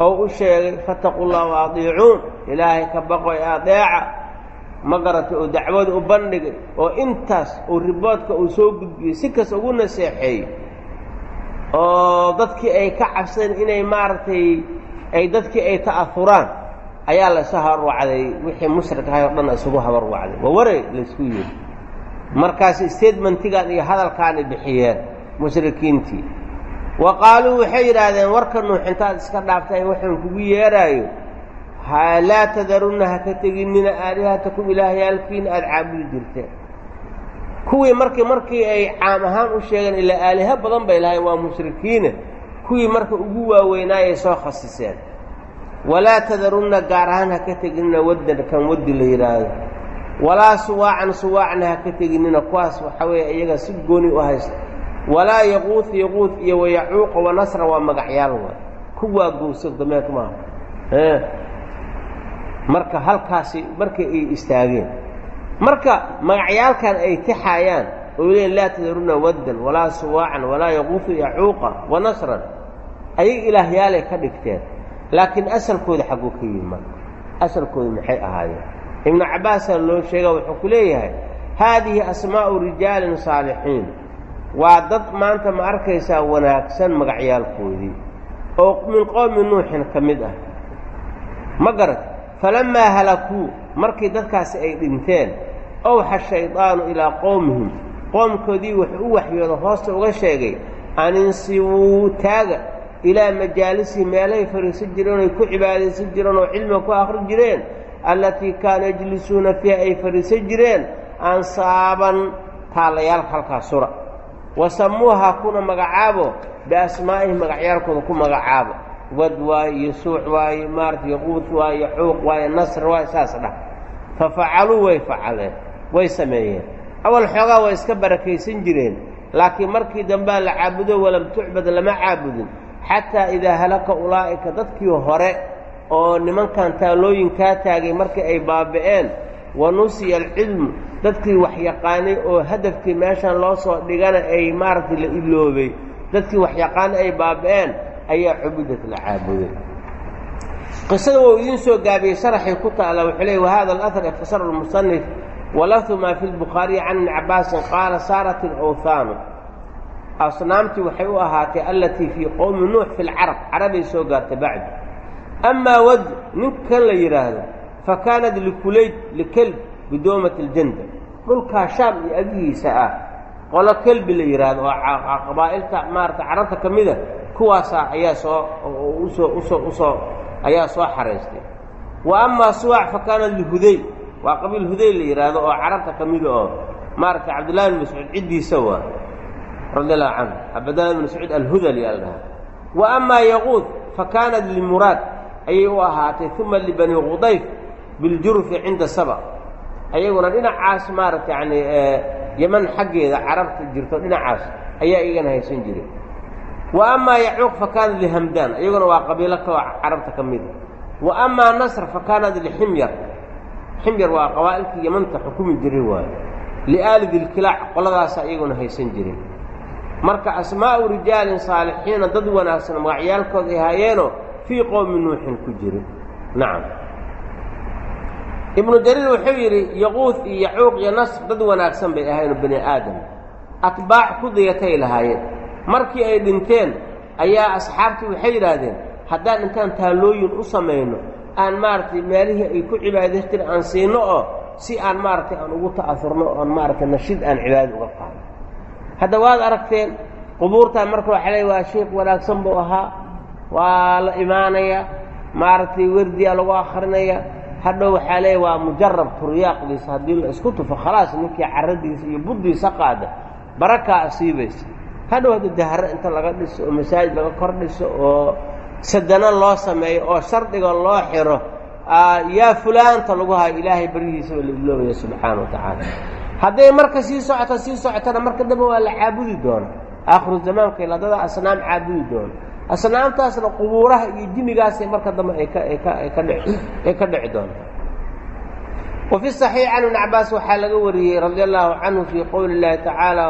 oo u sheegay fataquu llah waadiicuun ilaahay ka baqoy adeeca ma garatay oo dacwada u bandhigay oo intaas uu riboodka uu soo gudbiyey si kas ugu naseexeeyey oo dadkii ay ka cabsadeen inay maaragtay ay dadkii ay ta'ahuraan ayaa la isu habarwacday wixii mushrik ahay o dhan isugu habarwacday waa waray laysku yidhi markaas statementigan iyo hadalkaanay bixiyeen mushrikiintii. Wa qaaluu waxay yidhaahdeen warka nuux intaad iska dhaaftaan waxaan kugu yeeraayo laa tadarunna ha ka teginina aalihatakum ilaahyaalkiina aada caabudi jirteen kuwii markii markii ay caam ahaan u sheegeen ilaa aaliha badan bay lahayn waa mushrikiine kuwii marka ugu waaweynaayay soo khasiseen. Walaa tadarunna gaar ahaan ha ka teginina waddan kan waddi la yidhaahdo walaa suwaacan suwaacna ha ka teginina kuwaas waxa weeye iyaga si gooni u haysta. Walaa yaquud yaquud iyo wayacuuqa wanasra waa magacyaal waay. Kuwaa gowso dameed maaha. Marka halkaasi markay ay istaageen marka magacyaalkan ay tixayaan oo leeyiin laa tadaruna waddan walaa suwaacan walaa yaquufu yacuuqa wa nasran. Ayaga ilaahyaalay ka dhigteen. Laakiin asalkooda xagguu ka yimi marka. Asalkooda maxay ahaayeen? Ibnu cabbaasaa loo sheega wuxuu ku leeyahay haadihi asmaa'u rijaalin saalixiin. Waa dad maanta ma arkaysaa wanaagsan magacyaalkoodii. Oo min qowmi nuuxin ka mid ah. Ma garat falammaa halakuu. Markii dadkaasi ay dhinteen owxa shaydaanu ilaa qowmihim. Qoomkoodii wuxuu u waxyooda hoosta uga sheegay an insibuu taaga ilaa majaalisihi meelahay fariisan jireen oy ku cibaadaysan jireen oo cilmiga ku akhri jireen allatii kaanu yajlisuuna fiiha ay fadhiisan jireen ansaaban taallayaalka halkaa sura. Wa samuuha kuna magacaabo biasmaa'ihim magacyaalkooda ku magacaabo. Wad waaye iyo suuc waaye maarata yaquud waaye yaxuuq waaye nasr waaye saas dhah fa facaluu way facaleen way sameeyeen. Awal xoogaa way iska barakaysan jireen laakiin markii dambea la caabudo walam tucbad lama caabudin. Xataa idaa halaka ulaa'ika dadkii hore oo nimankan taalooyinkaa taagay markii ay baaba'een wa nusiya alcilmu dadkii wax yaqaanay oo hadafkii meeshan loo soo dhigana ay maaragtay la iloobay. Dadkii wax yaqaanay ay baaba'een ayaa cubudad la caabuday. Qisada wou idiin soo gaabiyey sharaxay ku taala wuxuu leey wahada alahar ikhtasara almusanif walafdu maa fi lbukhaariyi can ibni cabbaasin qaala saarat alawhaanu asnaamtii waxay u ahaatay allatii fii qowmi nuux fi lcarab carabay soo gaartay bacdi. Amaa wad ninkan la yidhaahdo fa kaanat likulayd likelb bidoomati aljanda. Dhulkaa shaam iyo agihiisa ah qolo kelbi la yidhaahdo oo qabaa'ilta maarata carabta ka mida kuwaasaa ayaa soo u soo u soo u soo ayaa soo xaraystay wa amaa suwac fa kaanat lihudayl waa qabiil hudayl la yidhaahdo oo carabta ka mida oo maaragtay cabdullahi bin mascuud ciddiisa waa radi allahu canhu. Cabdllahi bin mascuud alhudal yaa la dhahaa. Wa amaa yaquud fa kaanat limuraad ayay u ahaatay uma libani qudayf biljurfi cinda saba. Ayaguna dhinacaas maaragta yani yeman xaggeeda carabta jirto dhinacaas ayaa iyagana haysan jiray. Wa amaa yacuuq fa kaanat lihamdaan iyaguna waa qabiilo kaloo carabta ka mida wa amaa nasr fa kaanat liximyar ximyar waa qabaa'ilkii yamanta xukumi jiray waayo liaali dilkilaac qoladaasa iyaguna haysan jiray marka asmaa'u rijaalin saalixiina dad wanaagsan magacyaalkooda ay haayeenoo fii qowmi nuuxin ku jirin. Nacam. Ibnu jariir wuxuu yidhi yaquud iyo yacuuq iyo nasr dad wanaagsan bay ahayn bani aadam. Atbaac ku dayatay lahaayeen markii ay dhinteen ayaa asxaabtii waxay yidhaahdeen haddaan intaan taalooyin u samayno aan maaragtay meelihii ay ku cibaadaysan jire aan siino oo si aan maaragtay aan ugu ta'asurno oon maaragtay nashid aan cibaadada uga qaadno hadda waad aragteen qubuurtaan marka waxa leey waa sheekh wanaagsan buu ahaa waa la imaanaya maaragtay werdiyaa lagu akrinaya hadhow waxaa leeya waa mujarab turyaaqdiisa haddii la isku tufo khalaas ninkii caradiisa iyo buddiisa qaada barakaa asiibaysa hadhow hadda dahre inta laga dhiso oo masaajid laga kor dhiso oo sadano loo sameeyo oo shardiga loo xiro yaa fulaanta lagu hayo ilaahay baryihiisaba la iloobaya subxaana wa tacaala. Hadday marka sii socota sii socotana marka dambe waa la caabudi doona aakhiru zamaanka iladada asnaam caabudi doona asnaamtaasna qubuuraha iyo jimigaasay marka dambe ay ay ka dhici doonta wa fi saxiix can ibni cabaas waxaa laga wariyey radia allahu canhu fii qowli اllahi tacaala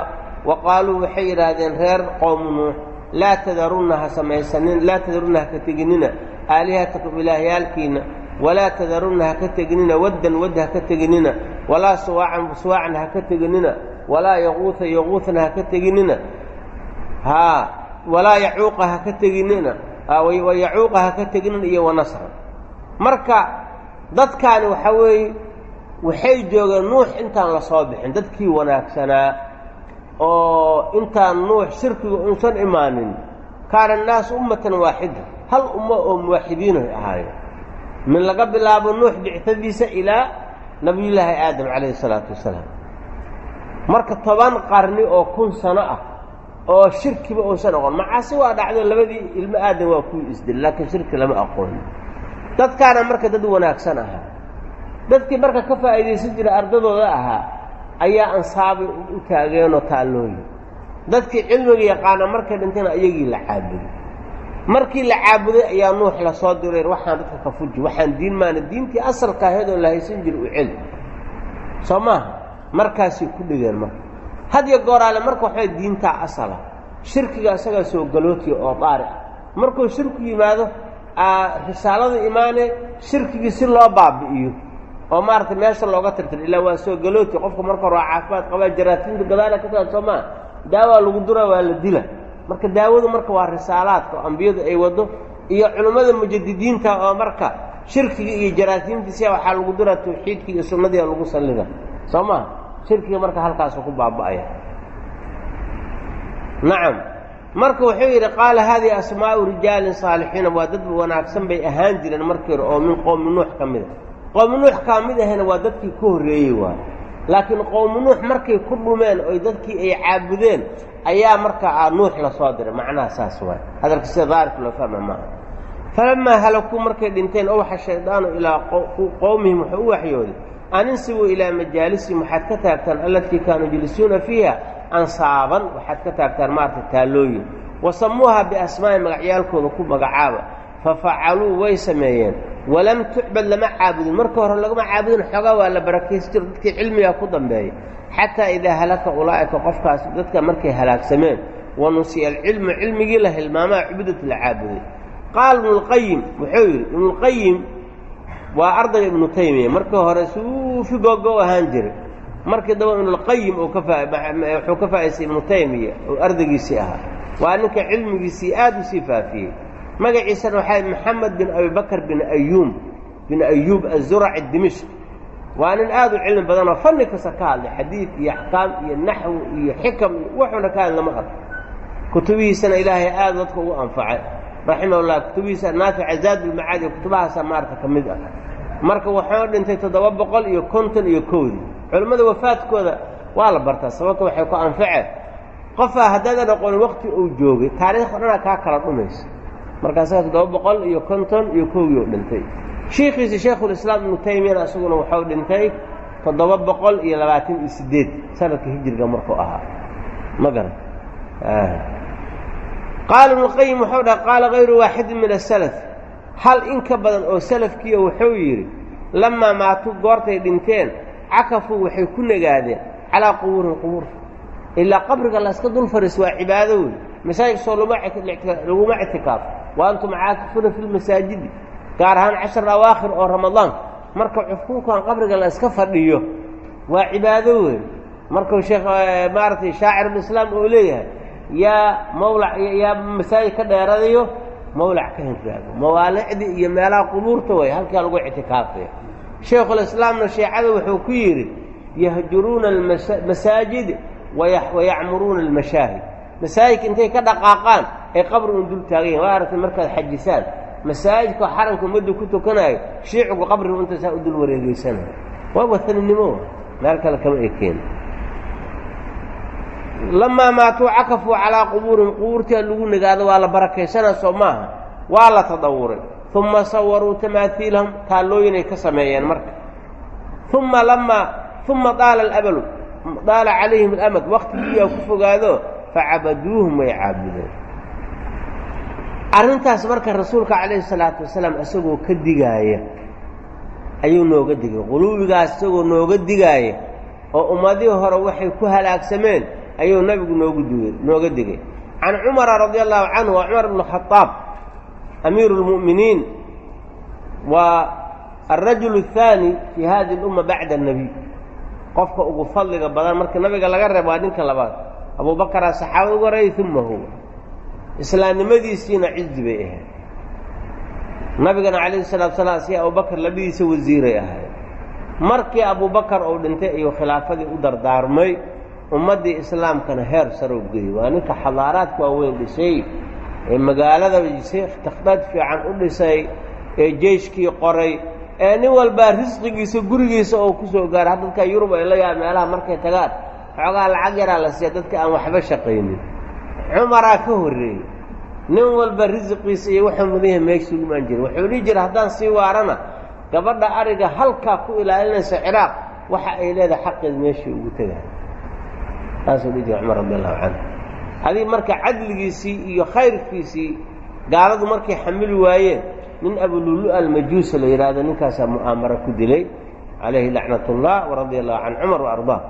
wa qaaluu waxay yidhaahdeen reer qowmu nuux laa tadarunna ha samaysanin laa tadarunna ha ka teginina aalihatakum ilaahyaalkiina walaa tadarunna ha ka teginina waddan wadd ha ka teginina walaa suwaacan suwaacan ha ka teginina walaa yaquuha yaquuhna ha ka teginina haa walaa yacuuqa ha ka teginina yacuuqa ha ka teginina iyo wanasra marka dadkaani waxaa weeye waxay joogeen nuux intaan la soo bixin dadkii wanaagsanaa oo intaan nuux shirkiga uusan imaanin kaana annaasu ummatan waaxida. Hal ummo oo muwaaxidiinoy ahaayeen min laga bilaabo nuux bictadiisa ilaa nabiyullaahi aadam calayhi isalaatu wasalaam. Marka toban qarni oo kun sano ah oo shirkiba uusan aqoon macaasi waa dhacdo labadii ilmo aadam waa kuwii isdil laakiin shirki lama aqooni dadkaana marka dad wanaagsan ahaa. Dadkii marka ka faa'iidaysan jira ardadooda ahaa ayaa ansaabay u taageenoo taallooyin dadkii cilmiga yaqaana markay dhintayna iyagii la caabuday markii la caabuday ayaa nuux la soo diray waxaan dadka ka fuji waxaan diin maana diintii asalka ahayd oo la haysan jira u celi. Soo maaha markaasay ku dhigeen marka. Hadyo gooraale marka waxay diintaa asala. Shirkiga isagaa soo galootiya oo daari ah. Markuu shirku yimaado risaalada imaane shirkigii si loo baabi'iyo oo maaragtay meesha looga tirtiro ilaa waa soo galooti qofka marka hore waa caafimaad qabaa jaraatiinta gadaala ka taad soo maa daawaa lagu dura waa la dila. Marka daawadu marka waa risaalaadka oo ambiyadu ay waddo iyo culimmada mujadidiinta oo marka shirkiga iyo jaraatiintiisia waxaa lagu dura tawxiidka iyo sunnadii lagu sallida. Soo maa shirkiga marka halkaasu ku baaba'aya. Nacam marka wuxuu yidhi qaala haadihi asmaa'u rijaalin saalixiina waa dad wanaagsan bay ahaan jireen markii hore oo min qowmi nuux ka mid a qowmi nuux kaa mid ahayna waa dadkii ka horreeyey waay laakiin qowmi nuux markay ku dhumeen oy dadkii ay caabudeen ayaa markaa nuux la soo diray. Macnaha saas waay. Hadalka sida daarika loo fahma maaha falamaa halakuu markay dhinteen owaxa shaydaanu ilaa qowmihim wuxuu u waxyooday an insibuu ilaa majaalisihim waxaad ka taagtaan allatii kaanuu yajlisuuna fiiha ansaaban waxaad ka taagtaan maarata taallooyin. Wasamuuha biasmaa'i magacyaalkooda ku magacaaba fafacaluu way sameeyeen walam tucbad lama caabudin marka hore lagama caabudin xoogaa waa la barakaysi jiro dadkii cilmiga ku dambeeya xataa idaa halaka ulaa'ika qofkaas dadka markay halaagsameen wa alcilmu cilmigii la hilmaamaa cubudat la caabuday qaala ibnulqayim wuxuu yidhi ibnulqayim waa ardayga ibnu taymiya markii hore suufi googo ahaan jiray markii daba ibnulqayim uu ka wuxuu ka faa'idaystay ibnu taymiya oo ardaygiisii ahaa waa ninka cilmigiisii aad u sii faafiyey magaciisana waxaa maxamed bin abibakr bin ayuum bin ayuub azuraci dimishq waa nin aad u cilmi badanoo fanni kasta ka hadlay xadiid iyo axkaam iyo naxwi iyo xikam wuxuuna ka hadli lama arko. Kutubihiisana ilaahay aad dadka ugu anfacay. Raximah llah kutubihiisa naafica zaadulmacaad iyo kutubahaasa maarata ka mid ah. Marka waxuu dhintay toddoba boqol iyo konton iyo kowdii culimmada wafaadkooda waa la bartaa sababta waxay ku anfaceen. Qofaa haddaadan aqoonin wakti uu joogay taariikh dhanaa kaa kala dhumaysa markaasaa toddoba boqol iyo konton iyo kowgii u dhintay. Shiikhiisi shaekhulislaam ibnu taymiyana isaguna waxuu dhintay toddoba boqol iyo labaatan iyo siddeed sanadka hijiriga markuu ahaa. Ma garan. Qaala ibnuqayim wuxuu dhaha qaala hayru waaxidin min asalaf hal in ka badan oo salafkiiyo wuxuu yidhi lamaa maatuu goortay dhinteen cakafuu waxay ku nagaadeen calaa qubuurin qubuurta ilaa qabriga layska dul fariis waa cibaado wey masaajid soo laguma ictikaafo wa antum caakifuuna fi lmasaajidi gaar ahaan cashar awaakhir oo ramadaan marka cufkunkan qabriga la iska fadhiyo waa cibaado weyn. Markuu sheekh maaragtay shaacirulislaam uu leeyahay yaa mawlac yaa masaajid ka dheeradayo mawlac ka hinraago mawaalicdii iyo meelaha qubuurta way halkaa lagu ictikaafaya. Shaykhulislaamna shiicada wuxuu ku yidhi yahjuruuna almasaajid wayacmuruuna almashaahid masaajidka intay ka dhaqaaqaan ay qabri un dul taagan yahin waa aragtay markaad xajisaan. Masaajidka xaranka ummadda ku tukanayo shiicigu qabrigu intaasaa u dul wareegeysanayo waa wataninimo meel kale kama ekeen. Lamaa maatuu cakafuu calaa qubuurihim qubuurtia lagu nagaado waa la barakaysanaa soo maaha. Waa la tadawuray. Uma sawaruu tamaaiilahum taallooyinay ka sameeyeen marka. Uma lamaa uma daala alabalu daala calayhim alamad. Waktigiiyaa ku fogaado facabaduuhum way caabudeen arrintaas marka rasuulka calayhi salaatu wasalaam isagoo ka digaaya ayuu nooga digay quluubigaas isagoo nooga digaaya oo ummadihii hore waxay ku halaagsameen ayuu nabigu noogu digay nooga digay can cumara radi allahu canhu waa cumar bnu khadaab amiiru اlmu'miniin waa alrajulu الثaani fii hadi اlumma bacda الnabiy qofka ugu fadliga badan marka nabiga laga reeb waa ninka labaad abu bakaraa saxaaba ugu horeeyay uma huwa. Islaamnimadiisiina cizi bay ahayd. Nabigana calayhi salatu salaam si abubakar labadiisa wasiiray ahayd markii abubakar uu dhintay ayuu khilaafadii u dardaarmay ummaddii islaamkana heer sarow geyey waa ninka xadaaraadka waaweyn dhisay ee magaalada takhdaad fiican u dhisay ee jeyshkii qoray ee nin walbaa risqigiisa gurigiisa oo ku soo gaara had dadka yurub ay la yaa meelaha markay tagaan xoogaa lacag yaraa la siiya dadka aan waxba shaqaynin. Cumaraa ka horreeyey. Nin walba risiqiisa iyo wuxuu meeshuu imaan jira wuxuu dhihi jira haddaan sii waarana gabadha ariga halkaa ku ilaalinaysa ciraaq waxa ay leedahay xaqeeda meeshii ugu tegahay. Saasuu dhihi jira cumar radi allahu canhu. Adig marka cadligiisii iyo khayrkiisii gaaladu markay xamili waayeen nin abululu almajuusa la yidhaahdo ninkaasaa mu'aamara ku dilay calayhi lacnat ullah waradia allahu can cumar waardaa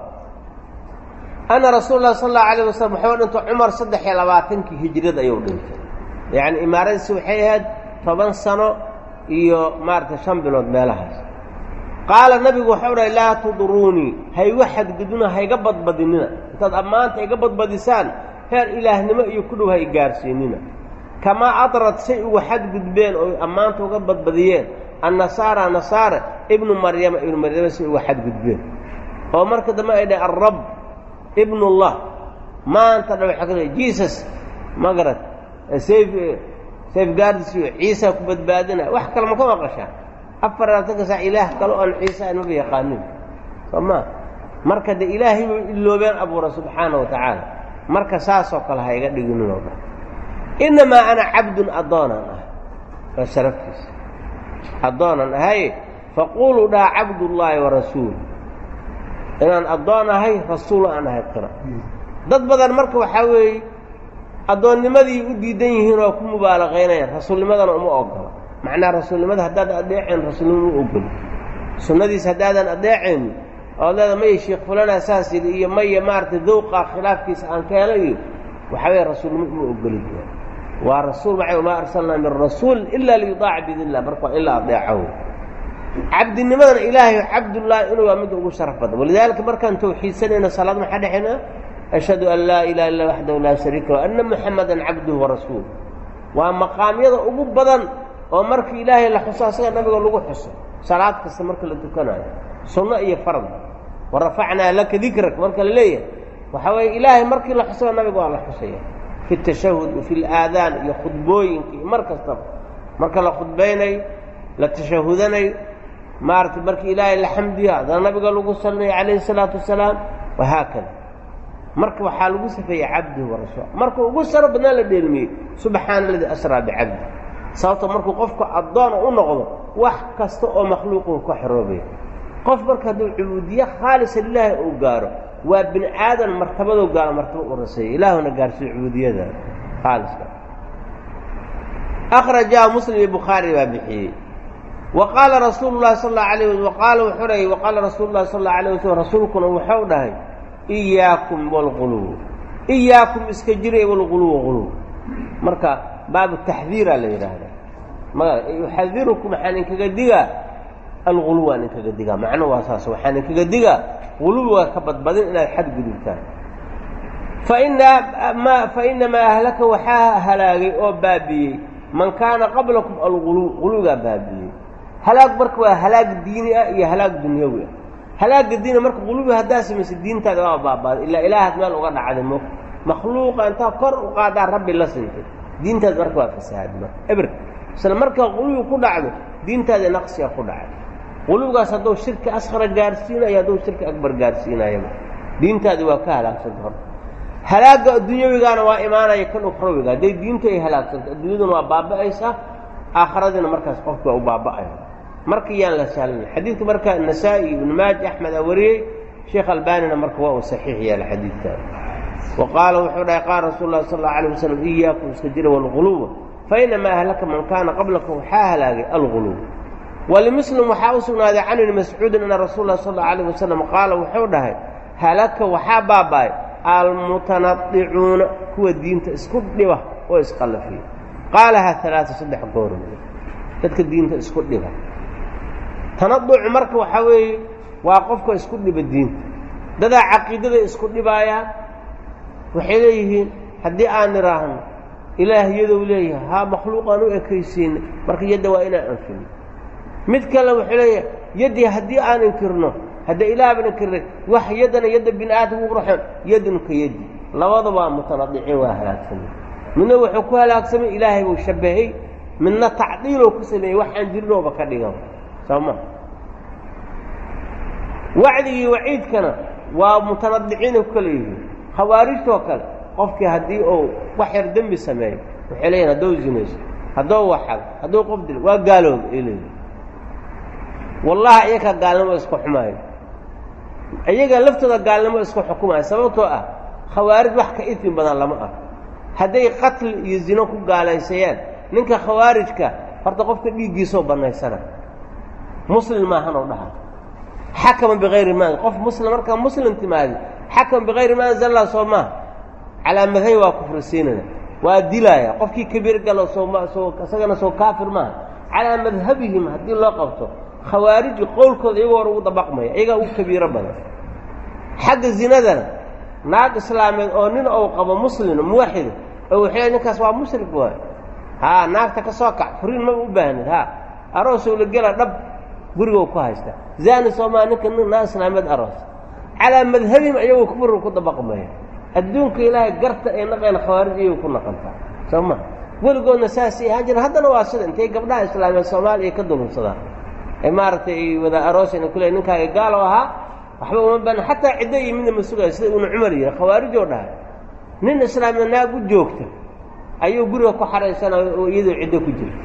ana rasuul lah sal allahu alayh wasalam waxuu dhintay cumar saddex iyo labaatankii hijriyad ayuu dhintay yacni imaaradiisi waxay ahayd toban sano iyo maaragtay shan bilood meelahaas qaala nabigu waxau dhahay laa tuduruunii haygu xadguduna hayga badbadinina intaad ammaanta iga badbadisaan heer ilaahnimo iyo ku dhow hay gaarsiinina kamaa adrad say uga xadgudbeen oo ammaanta uga badbadiyeen annasaara nasaara ibnu maryama ibnu maryama say uga xadgudbeen oo marka dambe ay dhahay alrab ibnullah. Maanta dha waxa ka jesus magarad sayf safegaardis ciisa ku badbaadinaya wax kale ma ka maqashaa afar labaatanka saac ilaah kale oon ciise aan maba yaqaanin soo ma marka de ilaahay bay iloobeen abuura subxaana wa tacaala. Marka saasoo kale ha iga dhigininoo dhan innamaa ana cabdun addoonan ah. Waa sharaftiisa. Addoonan ahaye faquuluu dhaha cabdullaahi wa inaan addoon ahay rasuul aan ahay qira dad badan marka waxaa weeye addoonnimadii u diidan yihiin oo ku mubaalaqaynayaan rasuulnimadana uma ogola. Macnaa rasuulnimada haddaad adeeceen rasuulnimo u ogoli sunnadiis haddaadan adeecayni ood leeda maya sheikh fulanaa saas yidhi iyo maya maaragtay dawqaa khilaafkiisa aan ka hela iyo waxaa weeye rasuulnimo uma ogoli waa rasuul maxay maa arsalnaa min rasuul ilaa liyudaaca biidn illah marka waa in la adeeco cabdinimadana ilaahay cabdullaahi inuu waa mid ugu sharaf badan. Walidaalika markaan tawxiidsanayno salaad maxaa dhexayna ashhadu an laa ilaha illa waxdahu laa shariika lah anna muxamadan cabduhu warasuul waa maqaamyada ugu badan oo markii ilaahay la xuso asaga nabiga lagu xuso. Salaad kasta marka la tukanayo. Sunno iyo farad. Wa rafacnaa laka dikrak marka la leeyahay. Waxaa weeye ilaahay markii la xusaba nabiga waa la xusaya. Fi tashahud fi laadaan iyo khudbooyinka iyo mar kastaba marka la khudbaynayo la tashahudanayo maaragtay markii ilaahay la xamdiyo haddana nabiga lagu salinayo calayhi salaatu wasalaam wahaakada marka waxaa lagu safeeyey cabduhu warasuul marka ugu saro badnaa la dheelmiyey subxaana aladii asraa bicabdi. Sababto markuu qofku addoona u noqdo wax kasta oo makhluuquu ka xoroobaya qof marka hadduu cubuudiye khaalisa lilaahi uu gaaro. Waa bini aadan martabadou gaaro martaba u raseeya ilaahuna gaarsiiyo cubuudiyada khaaliska. Akrajaa muslim iyo bukhaari baa bixiyey wa qaala rasuulu llahi sal allau alayh wa qaala wuxuu dhahay wa qaala rasuulu llahi sal allau alayh wasalam rasuulkuna wuxuu dhahay iyaakum walquluw iyaakum iska jiray walquluw quluw marka baabu taxdiiraa la yidhaahdaa ma yuxadirukum waxaan inkaga digaa? Alguluwaan inkaga digaa. Macno waa saas waxaan inkaga digaa? Guluwiga ka badbadin inaad xadgudubtaan faina ma fainamaa ahlaka waxaa halaagay oo baabi'iyey man kaana qablakum alguluw guluwigaa baabi'iyey halaag marka waa halaag diini ah iyo halaag dunyawi ah. Halaaga diina marka qulubi haddaa samaysa diintaada waa baabaaday ilaa ilaahaad meel uga dhacday mo. Makhluuqa intaa kor u qaadaa rabbi la sintay diintaad marka waa fasahaad marka eber isla markaa qulubi ku dhacdo diintaada naqsiga ku dhacay. Qulubigaas hadduu shirki asqara gaarsiinayo hadduu shirki akbar gaarsiinayaba diintaadi waa ka halaagsanta hor halaagga adduunyawigaana waa imaanaya kan ukhrawiga. Hadday diintu ay halaagsanto adduunyaduna waa baaba'aysaa aakhiradiina markaas qofki waa u baaba'aya marka yaan la sahlan xadiidka marka nasaa-i ibnu maaji axmed aa wariyey sheekh albanina marka waa uu saxiix yeela xadiidkan wa qaala wuxuu dhahay qaala rasuul lahi sal allau alayh wasalam iyaakum iska jira walguluwa fainamaa ahlaka man kaana qablakum waxaa halaagay alguluw walimuslim waxaa u sugnaaday can ibni mascuudin ana rasuul lah sal allau alayh wasalam qaala wuxuu dhahay halaka waxaa baaba'ay almutanadicuuna kuwa diinta isku dhiba oo isqallafiya qaalahaa alaaa saddex goor. Dadka diinta isku dhiba tanaducu marka waxaa weeye waa qofka isku dhiba diinta dadaa caqiidada isku dhibaayaan waxay leeyihiin haddii aan nidhaahno ilaah yadow leeyahay haa makhluuqaan u ekaysiina marka yadda waa inaan anfino mid kale wuxuu leeyahay yaddii haddii aan inkirno hadda ilaah baan inkirnay wax yaddana yadda bini aadam ugu raxoon yaddun ka yaddi. Labada waa mutanadiciin waa halaagsamay midna wuxuu ku halaagsamay ilaahay buu shabbahay midna tacdiiloo ku sameeyey waxaan jirinooba ka dhigan soo ma wacdigii waciidkana waa mutanadiciinay ku kala yihiin. Khawaarijtoo kale qofkii haddii uu wax yar dembi sameeyo waxay leeyihiin hadduu zinayso hadduu waxad hadduu qof dilo waa gaalooba ay leeyihiin wallahi iyakaa gaalnimo isku xumaayo iyaga laftooda gaalnimo isku xukumaayo sababtoo ah khawaarij wax ka idmi badan lama ah. Hadday qatli iyo zino ku gaalaysayaan ninka khawaarijka horta qofka dhiiggiisoo bannaysana muslim maahanoo dhaha xakama bikayri ma qof muslim markaa muslim timaadi xakama bikayri ma anzal allah soo maaha calaa madhabi waa kufrisiinana waa dilaaya. Qofkii kabiir galo soosoo isagana soo kaafir maaha calaa madhabihim haddii loo qabto khawaariji qowlkooda iyagoo hor ugu dabaqmaya iyagaa ugu kabiiro badan. Xagga zinadana naag islaameed oo nin ou qabo muslim muwaxida oo waxay ninkaas waa mushrik waay. Haa naagta ka soo kac furiin maba u baahnid haa. Aroosow la gela dhab gurigo ku haysta. Zani soomaa ninka naag islaameed aroos. Calaa madhabihim iyagoo kufriga ku dabaqmaya adduunka ilaahay garta ay naqeen khawaarij iyay ku naqantaa soo ma weligoodna saasay ahaan jira. Haddana waa sida intay gabdhaha islaameed soomaaliya ka dulunsadaan ee maaragtay ay wada aroosayna kule ninkaaga gaalo ahaa waxba uma baana xataa ciddo iyo ma sugaya sida ibnu cumar yihi khawaarijoo dhahay. Nin islaameed naag u joogta ayuu guriga ku xaraysanaya oo iyadoo ciddo ku jirta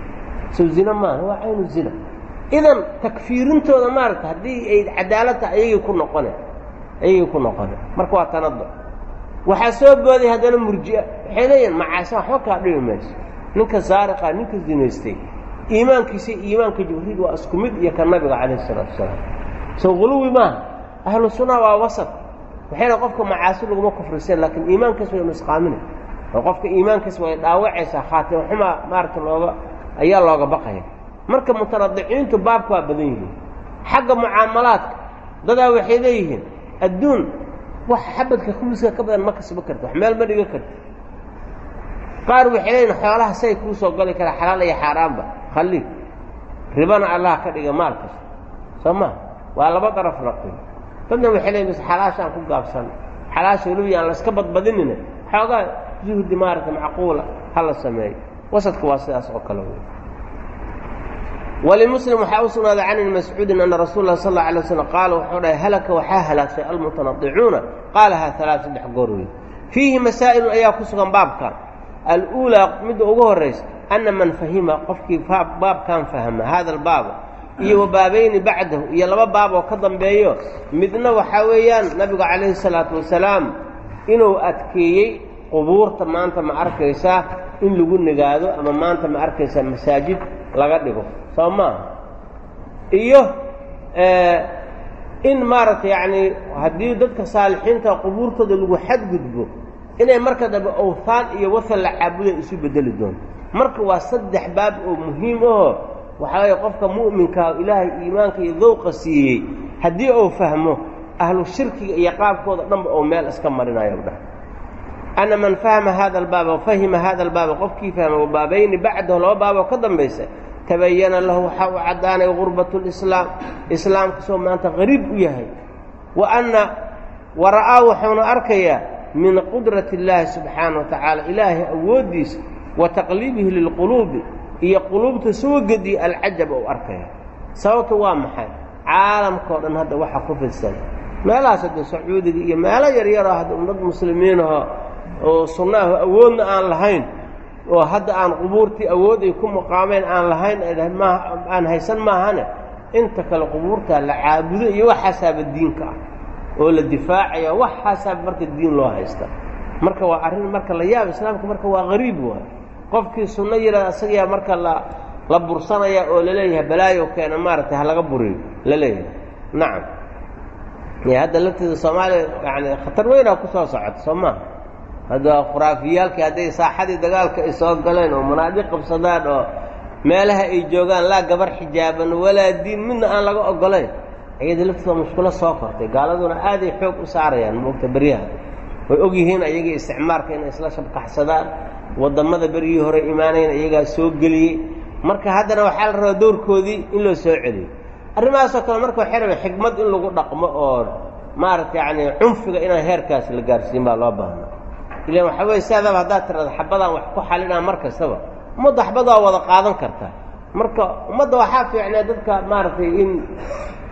sow zina maaha waa caynu zina idan takfiirintooda maaragta haddii ay cadaalad tahay ku noqone ayagay ku noqone. Marka waa tanado waxaa soo booday haddana murjia. Waxay leeyihiin macaasa waxba kaa dhibi mayso. Ninka saariqa ninka zinaystay iimaankiisa iimaanka jibriil waa isku mid iyo ka nabiga calayh isalaatu wasalaam sow guluwi maaha. Ahlu sunna waa wasat waxayna qofka macaasi laguma kufriseen laakiin iimaankiis way nusqaamina oo qofka iimaankiis way dhaawacaysaa khaatima xumaa maaragta looga ayaa looga baqaya marka mutanadiciintu baabka waa badan yihiin. Xagga mucaamalaadka dadaa waxay leeyihiin adduun wax xabadka khumuska ka badan ma kasba karti wax meel ma dhiga karti qaar waxay leeyihiin xoolaha say kuu soo gali karaa xalaal iyo xaaraanba khallii ribana allah ka dhiga maal kasta. Soo ma? Waa laba daraf raqi. Dadna waxay leeyihiin bis xalaashaan ku gaabsan xalaasha welibi aan layska badbadinina xoogaa zuhdi maaragta macquula ha la sameeyo. Wasadka waa sidaas oo kale wey walimuslim waxaa u sugnaaday can ibni mascuudin ana rasuul lah sal alla alay slam qaala wuxuu dhahay halaka waxaa halaagsay almutanadicuuna qaalahaa alaa saddex goor wey fiihi masaa'ilun ayaa ku sugan baabkan aluulaa midda ugu horaysa ana man fahima qofkii baabkan fahma hada albaaba iyo wa baabayni bacdahu iyo laba baab oo ka dambeeyo midna waxaa weeyaan nabigu calayhi salaatu wasalaam inuu adkeeyey qubuurta maanta ma arkaysaa in lagu nigaado ama maanta ma arkaysaa masaajid laga dhigo soo maaha iyo in maaragtay yacni haddii dadka saalixiinta qubuurtooda lagu xadgudbo inay marka dambe awhaan iyo wahan la caabuda isu bedeli doonto marka waa saddex baab oo muhiim ahoo waxaa weeye qofka mu'minkaa ilaahay iimaanka iyo dawqa siiyey haddii uu fahmo ahlu shirkiga iyo qaabkooda dhanba ou meel iska marinayo dhah ana man fahma hada albaaba fahima hada albaaba qofkii fahma wabaabayni bacdahu laba baaboo ka dambaysa tabayana lahu waxaa u caddaanay lislaam islaamkasoo maanta qariib u yahay. Wa anna wa ra'aa wuxuuna arkayaa min qudrati illaahi subxaana wa tacaala ilaahay awooddiisa wa taqliibihi lilquluubi iyo quluubta soo gediya alcajab ou arkaya sababta waa maxay? Caalamkao dhan hadda waxa ku fidsan. Meelahaas hadda sacuudiga iyo meelo yaryaroo hadda ummad muslimiinahoo oo sunnaaho awoodna aan lahayn oo hadda aan qubuurtii awood ay ku muqaameen aan lahayn aan haysan maahane inta kale qubuurtaa la caabudo iyo waxaasaaba diinka ah oo la difaacaya waxaasaaba marka diin loo haysta. Marka waa arrin marka la yaab islaamka marka waa qariib waay. Qofkii sunno yidhahda asagayaa marka la la bursanaya oo la leeyahay balaayo keena maaragtay ha laga buriyo la leeyahay. Nacam hadda lafteeda soomaaliya yani khatar weynaa ku soo socota soo maha hadda khuraafiyaalkii hadday saaxadii dagaalka ay soo galeen oo munaadiq qabsadaan oo meelaha ay joogaan laa gabar xijaaban walaa diin midna aan laga ogolayn. Iyada lafteeda mushkulo soo kortay. Gaaladuna aaday xoog u saarayaan moogta beryaha. Way og yihiin ayagii isticmaarka inay isla shabkaxsadaan wadammada beryihii hore imaanayn iyagaa soo geliyey. Marka haddana waxaa la rabaa dowrkoodii in loo soo celiyo. Arrimahaasoo kale marka waxay rabaa xikmad in lagu dhaqmo oo maaragta yacni cunfiga inaan heerkaas la gaarsiin baa loo baahna ilan waxaa weye siaadaba haddaad tirada xabadaan wax ku xalinaa mar kastaba ummadda xabadaa wada qaadan kartaa marka ummadda waxaa fiicnaa dadka maaragtay in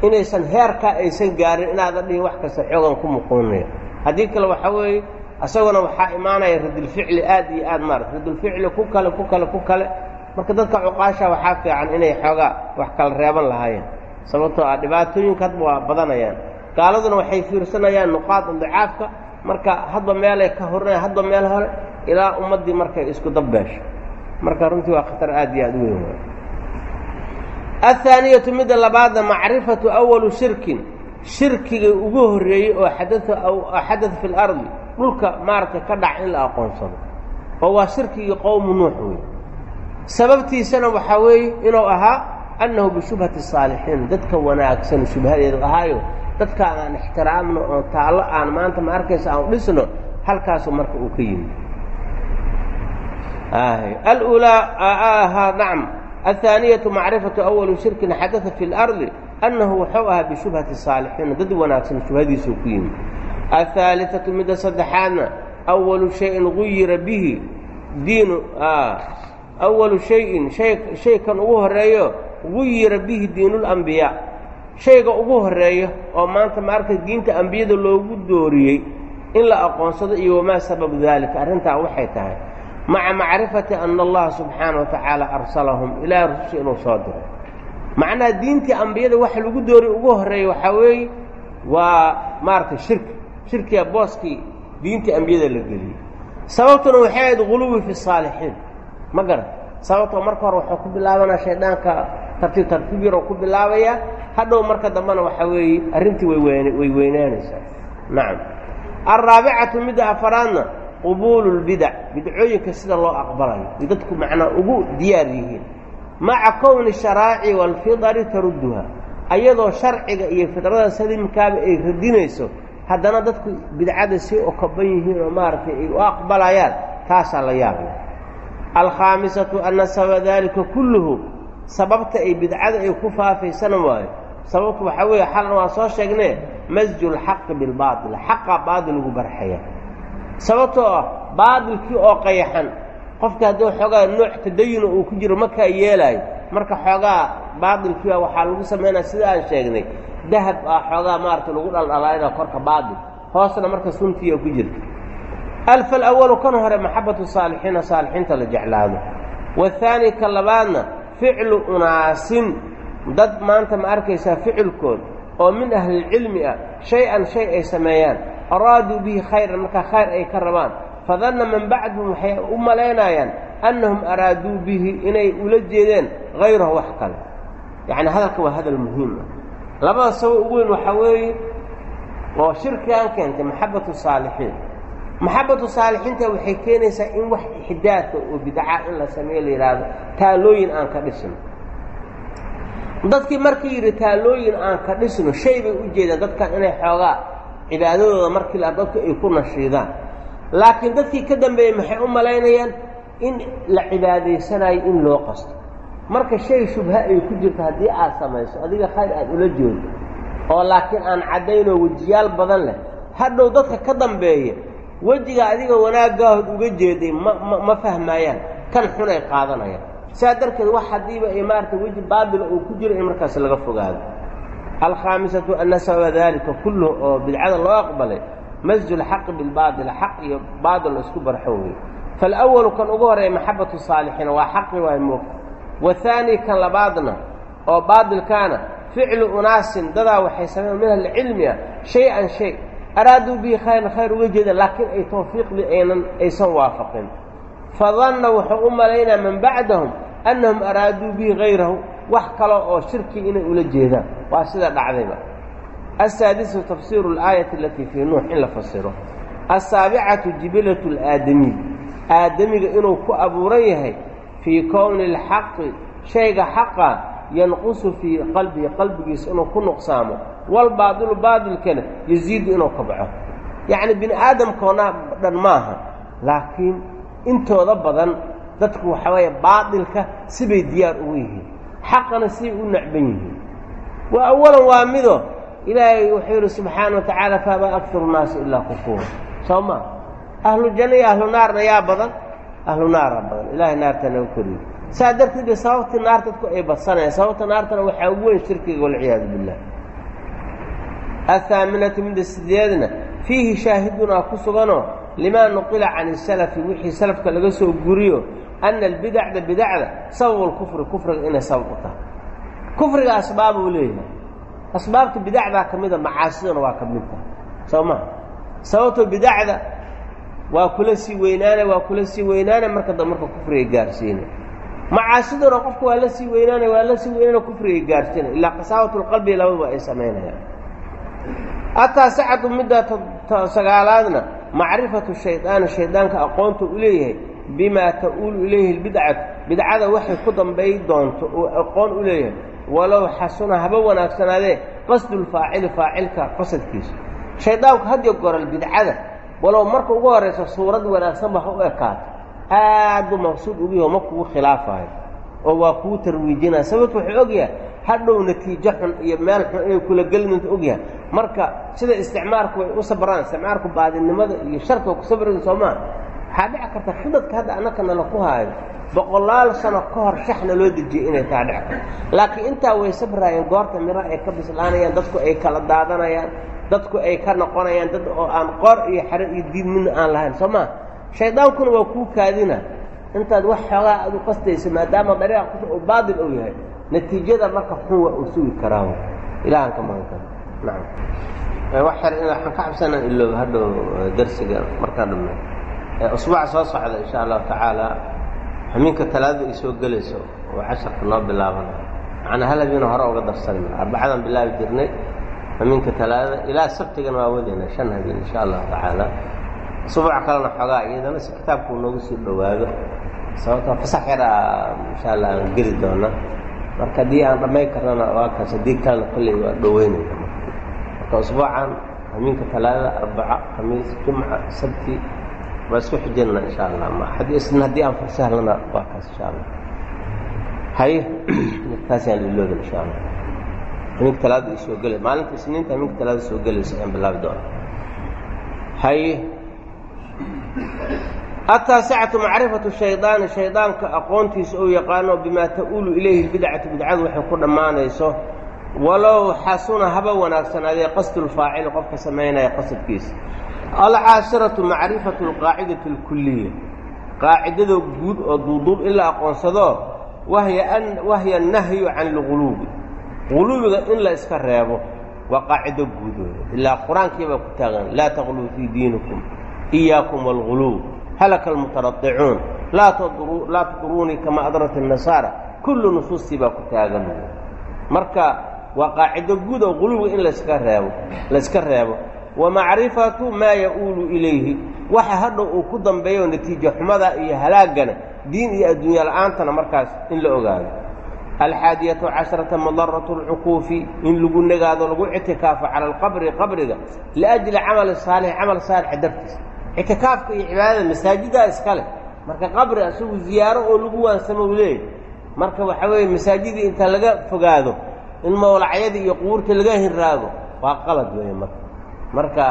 inaysan heerkaa aysan gaarin inaadan dhihin wax kasta xoogan ku muquunaya. Haddii kale waxaa weeye isaguna waxaa imaanaya radulficli aad iyo aad maarata radulficli ku kale ku kale ku kale. Marka dadka cuqaasha waxaa fiican inay xoogaa wax kala reeban lahaayeen. Sababtoo ah dhibaatooyinka hadba waa badanayaan. Gaaladuna waxay fiirsanayaan nuqaad indicaafka marka hadba meelay ka hornaya hadba meel hore ilaa ummaddii markay isku dabbeesho marka runtii waa khatar aad iyo aad u weyn. Athaaniyatu midda labaadna macrifatu awalu shirkin. Shirkiga ugu horreeyey oo xadaa xadad fi lardi dhulka maaragtay ka dhac in la aqoonsado. Oo waa shirkigii qowmu nuux wey sababtiisana waxaa weeye inuu ahaa annahu bishubhati saalixiin dadka wanaagsan shubhadeedu ahaayo dadka aan ixtiraamno oo taallo aan maanta ma arkaysa aan dhisno halkaasu marka uu ka yimi alulaa nacam. Athaaniyatu macrifatu awalu shirkin xadaa fi lardi annahu wuxuu ahaa bishubhati saalixiin dad wanaagsan shubhadiisuu ku yimi ahaaliatu midda saddexaadna awalu shayin guyira bihi. Diinu awalu shayin shay shaykan ugu horreeyo guyira bihi diinulambiyaa shayga ugu horreeyo oo maanta ma arkay diinta ambiyada loogu dooriyey in la aqoonsado iyo wamaa sababu daalika arrintaa waxay tahay maca macrifati ana allaha subxaana wa tacaala arsalahum ilaahay rususha inuu soo diray. Macnaha diintii ambiyada waxa lagu dooriy ugu horreeya waxaa weeye waa maaragtay shirki shirkiga booskii diintii ambiyada la geliyey. Sababtuna waxay ahayd guluwi fi saalixiin. Ma garan sababtoo marka hore waxuu ku bilaabanaa shaydaanka tartiib tartiib yaroo ku bilaabayaa hadhow marka dambena waxaa weeye arrintii waywen way weynaanaysaa. Nacam. Alraabicatu midda afaraadna qubuulu lbidac bidcooyinka sida loo aqbalayo ay dadku macnaa ugu diyaar yihiin. Maca kowni sharaaci waalfidari tarudduha ayadoo sharciga iyo fidrada saliimkaaba ay radinayso haddana dadku bidcada si okoban yihiin oo maaragtay ay u aqbalayaan taasaa la yaabla alkhaamisatu anna sababa daalika kulluhu sababta ay bidcada ay ku faafaysana waayo sababtu waxaa weeye xalna waa soo sheegnee masju lxaqi bilbaatil xaqa baadil lagu barxaya sababtoo ah baadilkii oo qayaxan qofka hadduu xoogaa nooc tadayuna uu ku jiro makaa yeelaayo marka xoogaa baadilkiiba waxaa lagu samaynaya sida aan sheegnay dahab ah xoogaa maaragtay lagu dhaldhalaaynaa korka baadil hoosna marka suntiiya ku jirta alawalu kan hore maxabatu saalixiina saalixiinta la jeclaado. Waathaani ka labaadna ficlu unaasin. Dad maanta ma arkaysaa ficilkood oo min ahlilcilmi ah shay-an shay ay sameeyaan. Araaduu bihi khayran markaa khayr ay ka rabaan. Fadanna man bacduhum waxay u malaynayaan annahum araaduu bihi inay ula jeedeen hayrahu wax kale. Yacni hadalka waa hadal muhiim ah. Labada sabab ugu weyn waxaa weeye oo shirkigan keentay maxabatu saalixiin maxabatu saalixiinta waxay keenaysaa in wax ixdaadka oo bidca in la sameeyo la yidhaahdo taalooyin aan ka dhisno. Dadkii markii yidhi taalooyin aan ka dhisno shay bay u jeedaan dadkan inay xoogaa cibaadadooda markii dadku ay ku nashiidaan. Laakiin dadkii ka dambeeyey maxay u malaynayaan in la cibaadaysanayo in loo qasto. Marka shay shubha ay ku jirto haddii aad samayso adiga khayr aad ula jeedo oo laakiin aan caddaynoo wejiyaal badan leh. Hadhow dadka ka dambeeya wejiga adiga wanaagaahood uga jeeday ma ma ma fahmaayaan. Kan xunay qaadanayaan. Sidaa darteed wax haddiiba ay maarata weji baadila uu ku jiro in markaas laga fogaado. Alkhaamisatu anna sababa daalika kulluhu oo bidcada loo aqbalay masju lxaqi bilbaadil xaq iyo baadil la isku barxo wey faalawalu kan ugu horreeya maxabatu saalixiina waa xaqi waay moogta wahaani kan labaadna oo baadilkaana ficlu unaasin dadaa waxay sameyn min ahlicilmi ah shay-an shay araaduu bihi khayran khayr uga jeeda laakiin ay tawfiiqdii aynan aysan waafaqin fadanna wuxuu u malaynaa man bacdahum annahum araaduu bihi hayrahu wax kale oo shirki inay ula jeedaan waa sida dhacdayba asaadisu tafsiiru alaayati alatii fii nuux in la fasiro asaabicatu jibilatu alaadamiy aadamiga inuu ku abuuran yahay fii kowni alxaqi shayga xaqa yanqusu fii qalbihi qalbigiisa inuu ku nuqsaamo. Walbaadilu baadilkana yaziidu inuu kabco. Yacni bini aadamkoona dhan maaha laakiin intooda badan dadku waxaa weeye baadilka sibay diyaar ugu yihiin. Xaqana sibay u nacban yihiin. Wa awalan waa mido ilaahay wuxuu yidhi subxaana wa tacaala faabaa aktaru nnaasi ilaa kufuura soo maa ahlu janna iyo ahlu naarna yaa badan? Ahlu naaraa badan. Ilaahay naartana u koriyo saa darteed bay sababtii naar dadku ay badsanayaan sababta naartana waxaa ugu weyn shirkiga walciyaadu billah. Athaaminatu midda sideedna fiihi shaahidunaa ku suganoo limaa nuqila can isalafi wixii salafka laga soo guriyo ana albidacda bidacda sababu lkufri kufriga inay sabab u tahay. Kufriga asbaab uu leeyahay. Asbaabta bidacdaa ka mida macaasidana waa ka mid tahay. Soo maa sababtoo bidacda waa kula sii weynaana waa kula sii weynaana marka dambe marka kufriga gaarsiina macaasiduna qofka waa la sii weynaana waa la sii weynaana kufriga gaarsiina ilaa qasaawatlqalbi labadaba ay samaynayaan. Ataasicatu midda sagaalaadna macrifatu shaydaani shaydaanka aqoonta u leeyahay bimaa ta'uulu ilayhi lbidcatu bidcada waxay ku dambay doonto oo aqoon u leeyahay. Walow xasuna haba wanaagsanaadee qasdulfaacili faacilka qasadkiisa. Shaydaanku hadiyo goral bidcada walow marka ugu horaysa suurad wanaagsan ba ha u ekaato aad buu maqsuud ugu yaho ma kugu khilaafayo oo waa kuu tarwiijinaya. Sababtu wuxuu ogyahay hadhow natiijo xun iyo meel xun inay kula gelinunta ogyahay marka sida isticmaarku way u sabraan isticmaarku baadinimada iyo sharka ku sabriga soomaa waxaa dhici karta xudadka hadda annaka nala ku haayo. Boqolaal sano ka hor shaxna loo dejiyey inay taa dhici karto. Laakiin intaa way sabraayeen goorta miro ay ka bislaanayaan dadku ay kala daadanayaan dadku ay ka noqonayaan dad oo aan qoor iyo xero iyo diin aan lahayn soo maa shaydaankuna waa kuu kaadina. Intaad wax xoogaa aad u qastayso maadaama dariiqa ku oo baatil ou yahay natiijada marka xun waa uu sugi karaa. Ilahan ka magan karo nacam wax yar waxaan ka cabsanaan iloob hadhow darsiga markaa dhamme usbuuca soo socda insha allahu tacaala xamiinka talaadada ay soo gelayso oo casharka noo bilaabana. Macnaa hal habeena hore uga darsanma arbacadan bilaabi jirnay xamiinka talaadada ilaa sabtigana waa wadayna shan habeen insha allahu tacaala usbuuca kalena xoogaa iyadana si kitaabku noogu sii dhowaado. Sababtoo fasax yaraa insha allah aan geli doona. Marka haddii aan dhammayn karnana waa kaas haddii kalena kolley waa dhoweynayna marka usbuucan hamiinka talaadada arbaca khamiis jumca sabti waa isku xijinna insha allah isna haddii aan farsahlana waa kaas insha allah hay taasaan iloobin insha allah hamiinka talaada soo gelay. Maalinta isniinta hamiinka talaada soo gelaysa ayaan bilaabi doona. Hay ataasicatu macrifatu shaydaani shaydaanka aqoontiisa ou yaqaano bimaa ta'uulu ilayhi lbidcatu bidcadu waxay ku dhammaanayso walow xasuna haba wanaagsanaadee qasdulfaacili qofka samaynaya qasadkiisa alcaashiratu macrifatu alqaacidati alkuliya qaacidada guud oo duuduub in la aqoonsado wahya annahyu can ilguluubi guluubiga in la iska reebo waa qaacido guud ilaa qur'aankii baa ku taagan laa taqluu fii diinikum iyaakum wاlguluub halaka almutaradicuun laa tuduruunii kama adrat الnasaara kullu nusuustii baa ku taagan marka waa qaacido guud oo guluwiga in laska reebo layska reebo wa macrifatu maa ya-uulu ilayhi waxa hadhow uu ku dambeeyo natiijo xumada iyo halaagana diin iyo adduunya la'aantana markaas in la ogaado alxaadiyatu casharata madaratu اlcuquufi in lagu nagaado lagu ictikaafo cala alqabri qabriga liajli camali saalix camal saalixa dartiis ictikaafka iyo cibaadada masaajidaa iska leh marka qabri asagu ziyaaro oo lagu waansamo u leeyahy marka waxaa weeye masaajidii inta laga fogaado in mawlacyadii iyo qubuurtii laga hinraago waa qalad weeye marka marka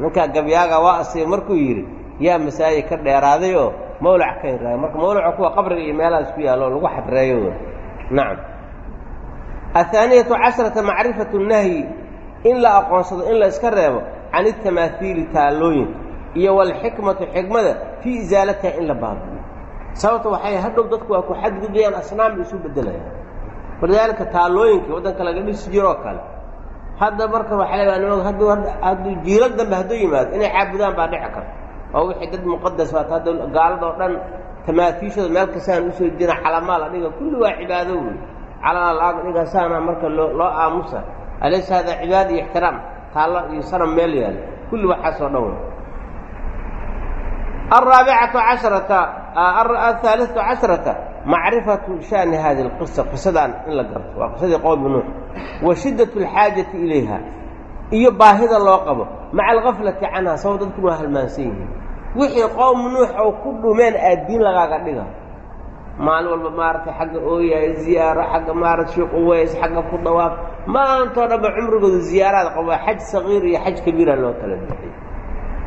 ninkaa gabyaaga waa asiga markuu yidhi yaa masaajid ka dheeraaday oo mawlac ka hinraaga marka mawlaca kuwa qabriga iyo meelahaas ku yaallo oo lagu xadreeyo nacam ahaaniyatu casharata macrifatu nahyi in la aqoonsado in la iska reebo can itamaahiili taallooyinka iyo walxikmatu xikmada fii isaalatiha in la baabiyo sababta waxay hadhow dadku waa ku xadgudbayaan asnaam isu beddelayaan. Walidaalika taallooyinkii waddanka laga dhisi jiroo kale hadda marka waxaa leedaha nimag hadduu hadduu jiilo dambe hadduu yimaado inay caabudaan baa dhici karta. Oo wixii dad muqadas waata hadda gaalada oo dhan tamaatiishooda meel kastaan u soo jira calamaa la dhiga kulli waa cibaado wey calana la-ag dhiga saana marka loo loo aamusa. Alaysa hada cibaada iyo ixtiraam taallo iyo sanam meel yaalo kulli waxaasoo dhan wey araabicatu casharata athaalihatu casharata macrifatu shani hadi lqisa qisadaan in la garto waa qisadii qowmi nuux wa shiddatu alxaajati ilayha iyo baahida loo qabo maca algaflati canha sabab dadku inuu halmaansan yihiin wixii qowm nuux oo ku dhumeen aaddiin lagaaga dhiga maalin walba maaragtay xagga ooyahay ziyaaro xagga maarata sheekh uweys xagga ku dhawaaf maantao dhanba cumrigooda ziyaaraad qaba xaj sagiir iyo xaj kabiira loo kala bixiyay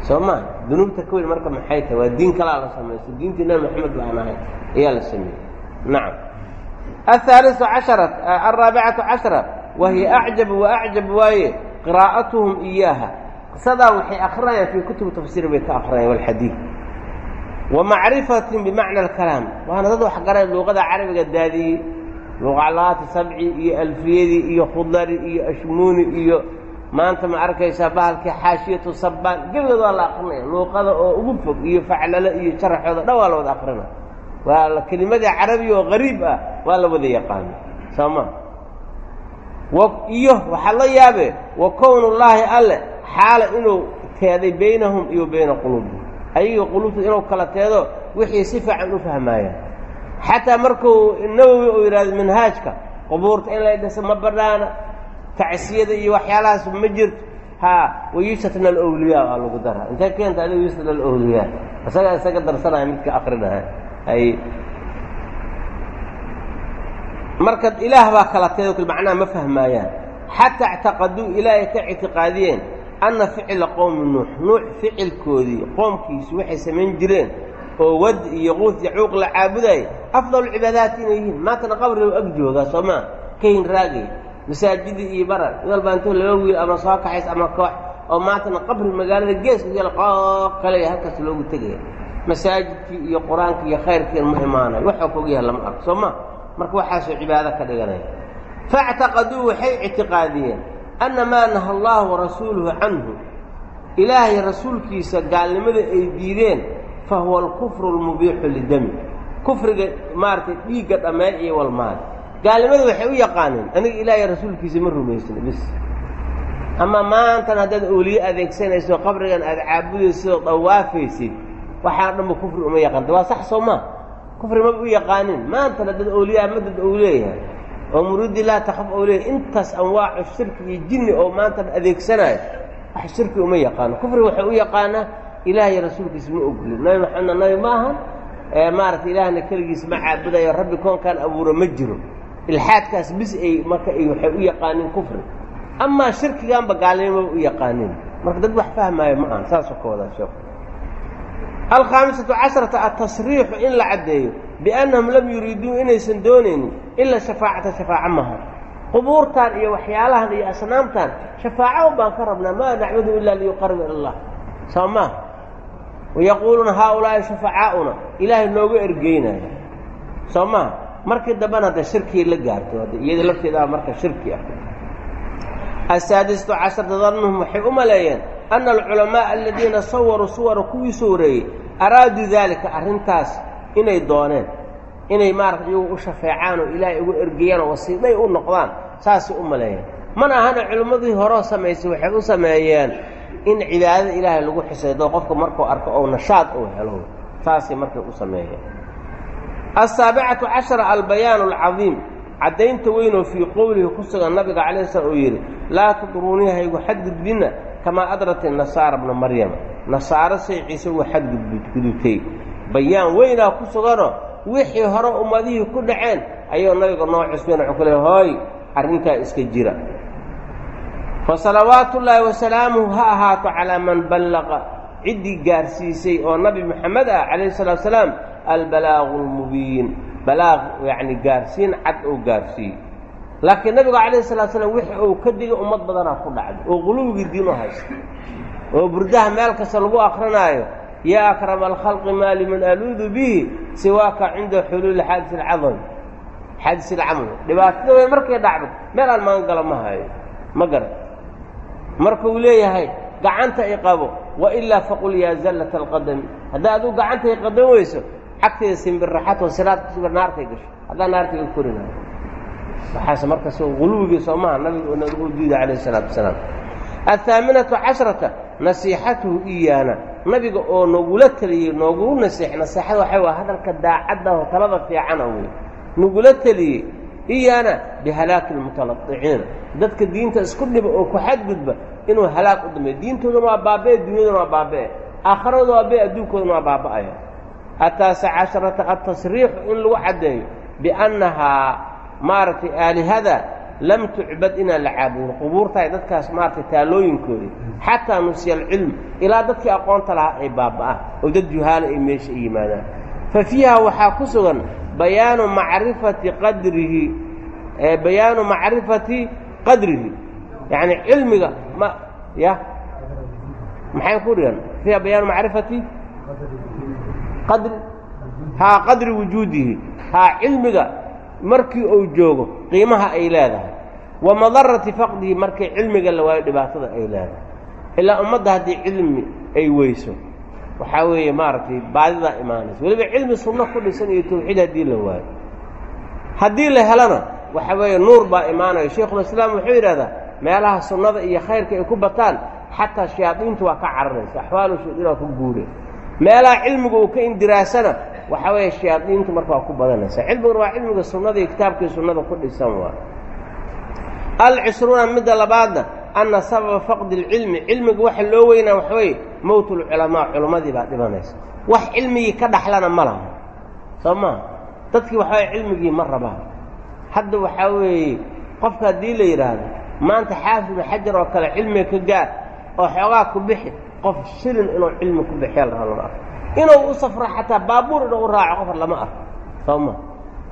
soo ma dunuubta ka weyn marka maxay tahay? Waa diin kalaa la samayso diintii nabi maxamed ba aan ayaa la sameeyey. Nacam. Ahaalisu cashara alraabicatu cashara wahiya acjabu wa waaye qiraa'atuhum iyaaha. Qisadaa waxay akrinayaan fii kutubu tafsiir bay ka akrinayaan walxadiid wa macrifatin bimacna alkalaam. Waana dad waxgaray luuqada carabiga daadiyey. Luqalaati sabci iyo alfiyadii iyo khudari iyo ashmuuni iyo maanta ma arkaysaa bahalkii xaashiyatu sabbaan gebigood waa la akrinaya luuqada oo ugu fog iyo faclalo iyo jaraxooda dhan waa la wada akrina waa kelimadii carabiya oo qariib ah waa la wada yaqaana soo ma? Iyo waxaa la yaabe wa kownullaahi alle xaala inuu teeday baynahum iyo bayna quluubihim. Ayaga quluubta inuu kala teedo wixii si fiican u fahmaayaan xataa markuu nawowi uu yidhahdo manhaajka qubuurta in la dhiso ma banaana tacsiyada iyo waxyaalahaas ma jirto ha wayushatna alawliyaa aa lagu daraa. Intay keenta adiga yushatna alawliyaa isagaa isaga darsanaya midka akrinaha ay marka ilaah baa kala teedo kl macnaha ma fahmaayaan. Xataa ictaqaduu ilaahay ka ictiqaadiyeen anna ficla qowmi nuux. Nuux ficilkoodii qoomkiisu waxay samayn jireen oo wad iyo quud yacuuq la caabudaya afdal cibaadaati inay yihiin. Maantana qabriga ag joogaa soo maa ka hin raagay masaajidii iyo barar. Mid walbaa intuu laba wiil ama soo kaxays ama koox oo maantana qabri magaalada geeska yal qooqalaya halkaas loogu tegaya masaajidkii iyo qur'aankii iyo khayrkiina ma imaanayo waxaa koog yahay lama arko. Soo ma? Marka waxaasoo cibaado ka dhiganaya faاctaqaduu waxay ictiqaadiyeen anna maa naha allahu warasuuluhu canhu. Ilaahay rasuulkiisa gaalnimada ay diideen fa huwa alkufru اlmubiixu lidami kufriga maaragtay dhiigga dhammeey iyo walmaad gaalnimada waxay u yaqaaneen aniga ilaahay rasuulkiisa ma rumaysna bis ama maantan haddaad ooliye adeegsanayso qabrigan aad caabudayso dawaafaysid waxaa dhanba kufri uma yaqaanta waa sax soo maa kufri maba u yaqaanin maantana dad awliyaa madad ou oo muriidi laa takaf ou intaas anwaacu shirki iyo jinni oo maantana adeegsanayo wax shirki uma yaqaano. Kufri waxay u yaqaanaa ilaahay rasuulkiisa ma ogolin. Nabi maxamedna nabi ma aha ilaahna keligiis ma caabudayo rabbi koonkaan abuuro ma jiro ilxaadkaas bis ay marka ay waxay u yaqaaniin kufri. Amaa shirkigaanba gaalnimo maba u yaqaanin. Marka dad wax fahmaayo ma aha saasoo ka wadaa sheekhu alkhaamisatu casharata atasriixu in la caddeeyo biannahum lam yuriiduu inaysan doonaynin ila shafaacata shafaaca maha qubuurtan iyo waxyaalahan iyo asnaamtan shafaaco baan ka rabnaa maa nacbudu ilaa liyuqarib ila allah. Soo maa wayaquuluuna haaulaa'i shafacaa'una ilaahay nooga ergeynaya soo maa markii dambena hadda shirkii la gaarto hadda iyada lafteedaa marka shirki ah. Asaadisatu casharta dannuhum waxay u maleeyeen ana alculamaaa aladiina sawaruu suwara kuwii sawreeyey araaduu daalika arrintaas inay dooneen inay maarata iyagu u shafeecaan oo ilaahay ugu ergeyaan oo wasiiday u noqdaan saasay u maleeyeen. Mana ahana culimmadii horeo samaysay waxay u sameeyeen in cibaadada ilaahay lagu xisaydo qofka markuu arko ou nashaad uu helo saasay markay u sameeyeen asaabicatu cashara albayaanu alcadiim. Caddaynta weynoo fii qowlihi ku sugan nabiga calayh slam uu yidhi laa tudruunii haygu xadgudbinna kamaa adrat nasaara bna maryama nasaaro say ciise uga xadgudgudubtay bayaan weynaa ku suganoo wixii hore ummadihii ku dhaceen ayuu nabiga noo cusbeen wuxuu ku leey hooy arrintaa iska jira. Fa salawaatu ullaahi wasalaamuhu ha ahaato calaa man ballaqa. Ciddii gaarsiisay oo nabi moxamed ah calayhi salatu salaam albalaaqu almubiin balaaq yacni gaarsiin cad oo gaarsiiyey laakiin nabigu calayhi salatu slam wixii uu ka digay ummad badanaa ku dhacday. oo quluwigii diin u haysta oo burdaha meel kasta lagu akrinaayo yaa akrama alkhalqi maa liman aluudu bihi siwaaka cinda xuluuli xaadis alcadam xaadis alcaml dhibaatada weyn markay dhacdo meel aan ma hayo ma garan marka uu leeyahay gacanta i qabo wailaa faqul yaa zallata alqadami haddaa aduu gacanta i qadan weyso xagteeda simbirraxatoo siraad kusuga naartay gasho. Haddaa naartayga korinayo waxaas markas guluwigii soo maha nabiga nagu diida calayh isalaatu wasalaam. Athaaminatu cashrata nasiixatuhu iyaana. Nabiga oo nagula teliyey noogu nasiix naseexada waxay waa hadalka daacadda oo talada fiicana wey nagula teliyey iyaana bihalaaki lmutalaqiciina dadka diinta isku dhiba oo ku xadgudba inuu halaag u dameeyo diintooduna waa baaba'e dunyaduna waa baaba'e aakhiradooda waa be adduunkooduna waa baaba'aya ataasa casharata atasriixu in lagu caddeeyo biannahaa maaragtay aalihada lam tucbad inaan la caabudin qubuurtahay dadkaas maaragtay taalooyinkoodii xataa nusiya alcilm ilaa dadkii aqoonta lahaa ay baaba'aan oo dad juhaala ay meesha ay yimaadaan. Fa fiiha waxaa ku sugan bayaanu macrifati qadrihi bayaanu macrifati qadrihi. Yacni cilmiga ma ya? Maxay ku dhigan? Fiiha bayaanu macrifati qadri haa qadri wujuudihi haa cilmiga markii uu joogo qiimaha ay leedahay. Wa madarati faqdihi markay cilmiga la waayo dhibaatada ay leedahay. Ilaa ummadda haddii cilmi ay weyso. Waxaa weeye maaragtay baadidaa imaanaysa. Weliba cilmi sunno ku dhisan iyo tawxiid haddii la waayo. Haddii la helana waxa weeye nuur baa imaanayo shaykhulislaam wuxuu yidhahdaa meelaha sunnada iyo khayrka ay ku bataan xataa shayaadiintu waa ka cararaysa axwaalu shaydin ka guure meelaha cilmiga uu ka indiraasana waxaa weeye shayaadiintu marka waa ku badanaysa cilmiguna waa cilmiga sunnada iyo kitaabkii sunnada ku dhisan waa. Alcishruuna midda labaadna anna sababa faqdi اlcilmi cilmiga waxa loo weynaa waxa weeye mowt اlculamaa culammadii baa dhibanaysa wax cilmigii ka dhaxlana ma laha. Soo maa dadkii waxaa weye cilmigii ma rabaan. Hadda waxaa weeye qofka haddii la yidhaahdo maanta xaafid xajar oo kale cilmiga ka gaar oo xoogaa ku bixi qof shilin inuu cilmi ku bixiya laha lama arko. Inuu u safro xataa baabuur inuu u raaco qofar lama arko. Soo ma?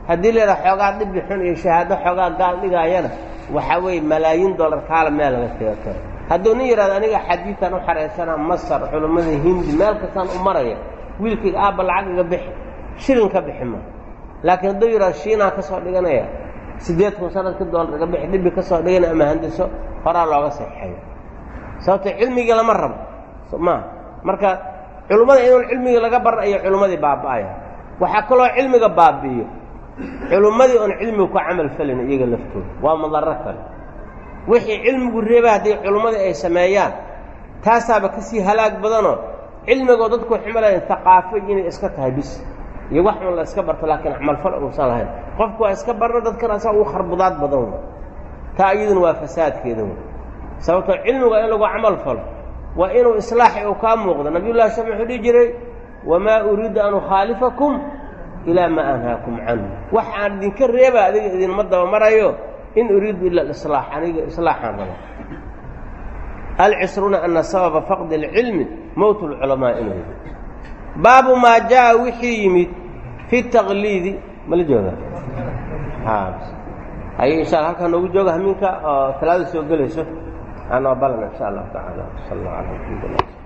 Haddii la yidhaha xoogaa dhibi xun iyo shahaado xoogaa gaal dhigaayana waxaa weeye malaayiin dollar kaala meel laga tega karo. Hadduu nin yidhahdo aniga xadiidan u xaraysanaa masar culammada hindi meel kastaan u maraya wiilkayga aabba lacag iga bixi shilin ka bixi ma? Laakiin hadduu yidhahdo shiinaa ka soo dhiganaya siddeed kun sanadka dollar iga bixi dhibi ka dhigana ama handiso horaa looga saxeeyo sababto cilmigii lama rabo ma marka culummada inuun cilmigii laga baran iyo culummadii baaba'aya. Waxaa kaloo cilmiga baabi'iyo. Culummadii oon cilmiga ku camal falin iyaga laftooda. Waa madaro kale. Wixii cilmigu reeba haddii culummadii ay sameeyaan taasaaba ka sii halaag badanoo cilmigoo dadku xumalayan haqaafo inay iska tahay bis. Iyo wax un la iska barto laakiin camalfal uusan lahayn. Qofku waa iska barno dadkana asaa kharbudaad badan taa iyaduna waa fasaadkeeda wey sababtoo cilmiga in lagu camal falo waa inuu islaaxi uu kaa muuqdo. Nabiyullahi sham wuxuu dhihi jiray wamaa uriidu an ukhaalifakum ilaa maa anhaakum canhu. Wax aan idinka reeba adiga idinma dabamarayo in uriidu ila alislaax aniga islaaxaan raba alcishruuna ana sababa faqdi اlcilmi mowt اlculamaa inuu yidhi. Baabu maa jaa wixii yimid fi taqliidi mala jooga hay insha halkaa noogu jooga hamiinka oo talaada soo gelayso anoo balan insha allahu tacaala sal allah ala maxamd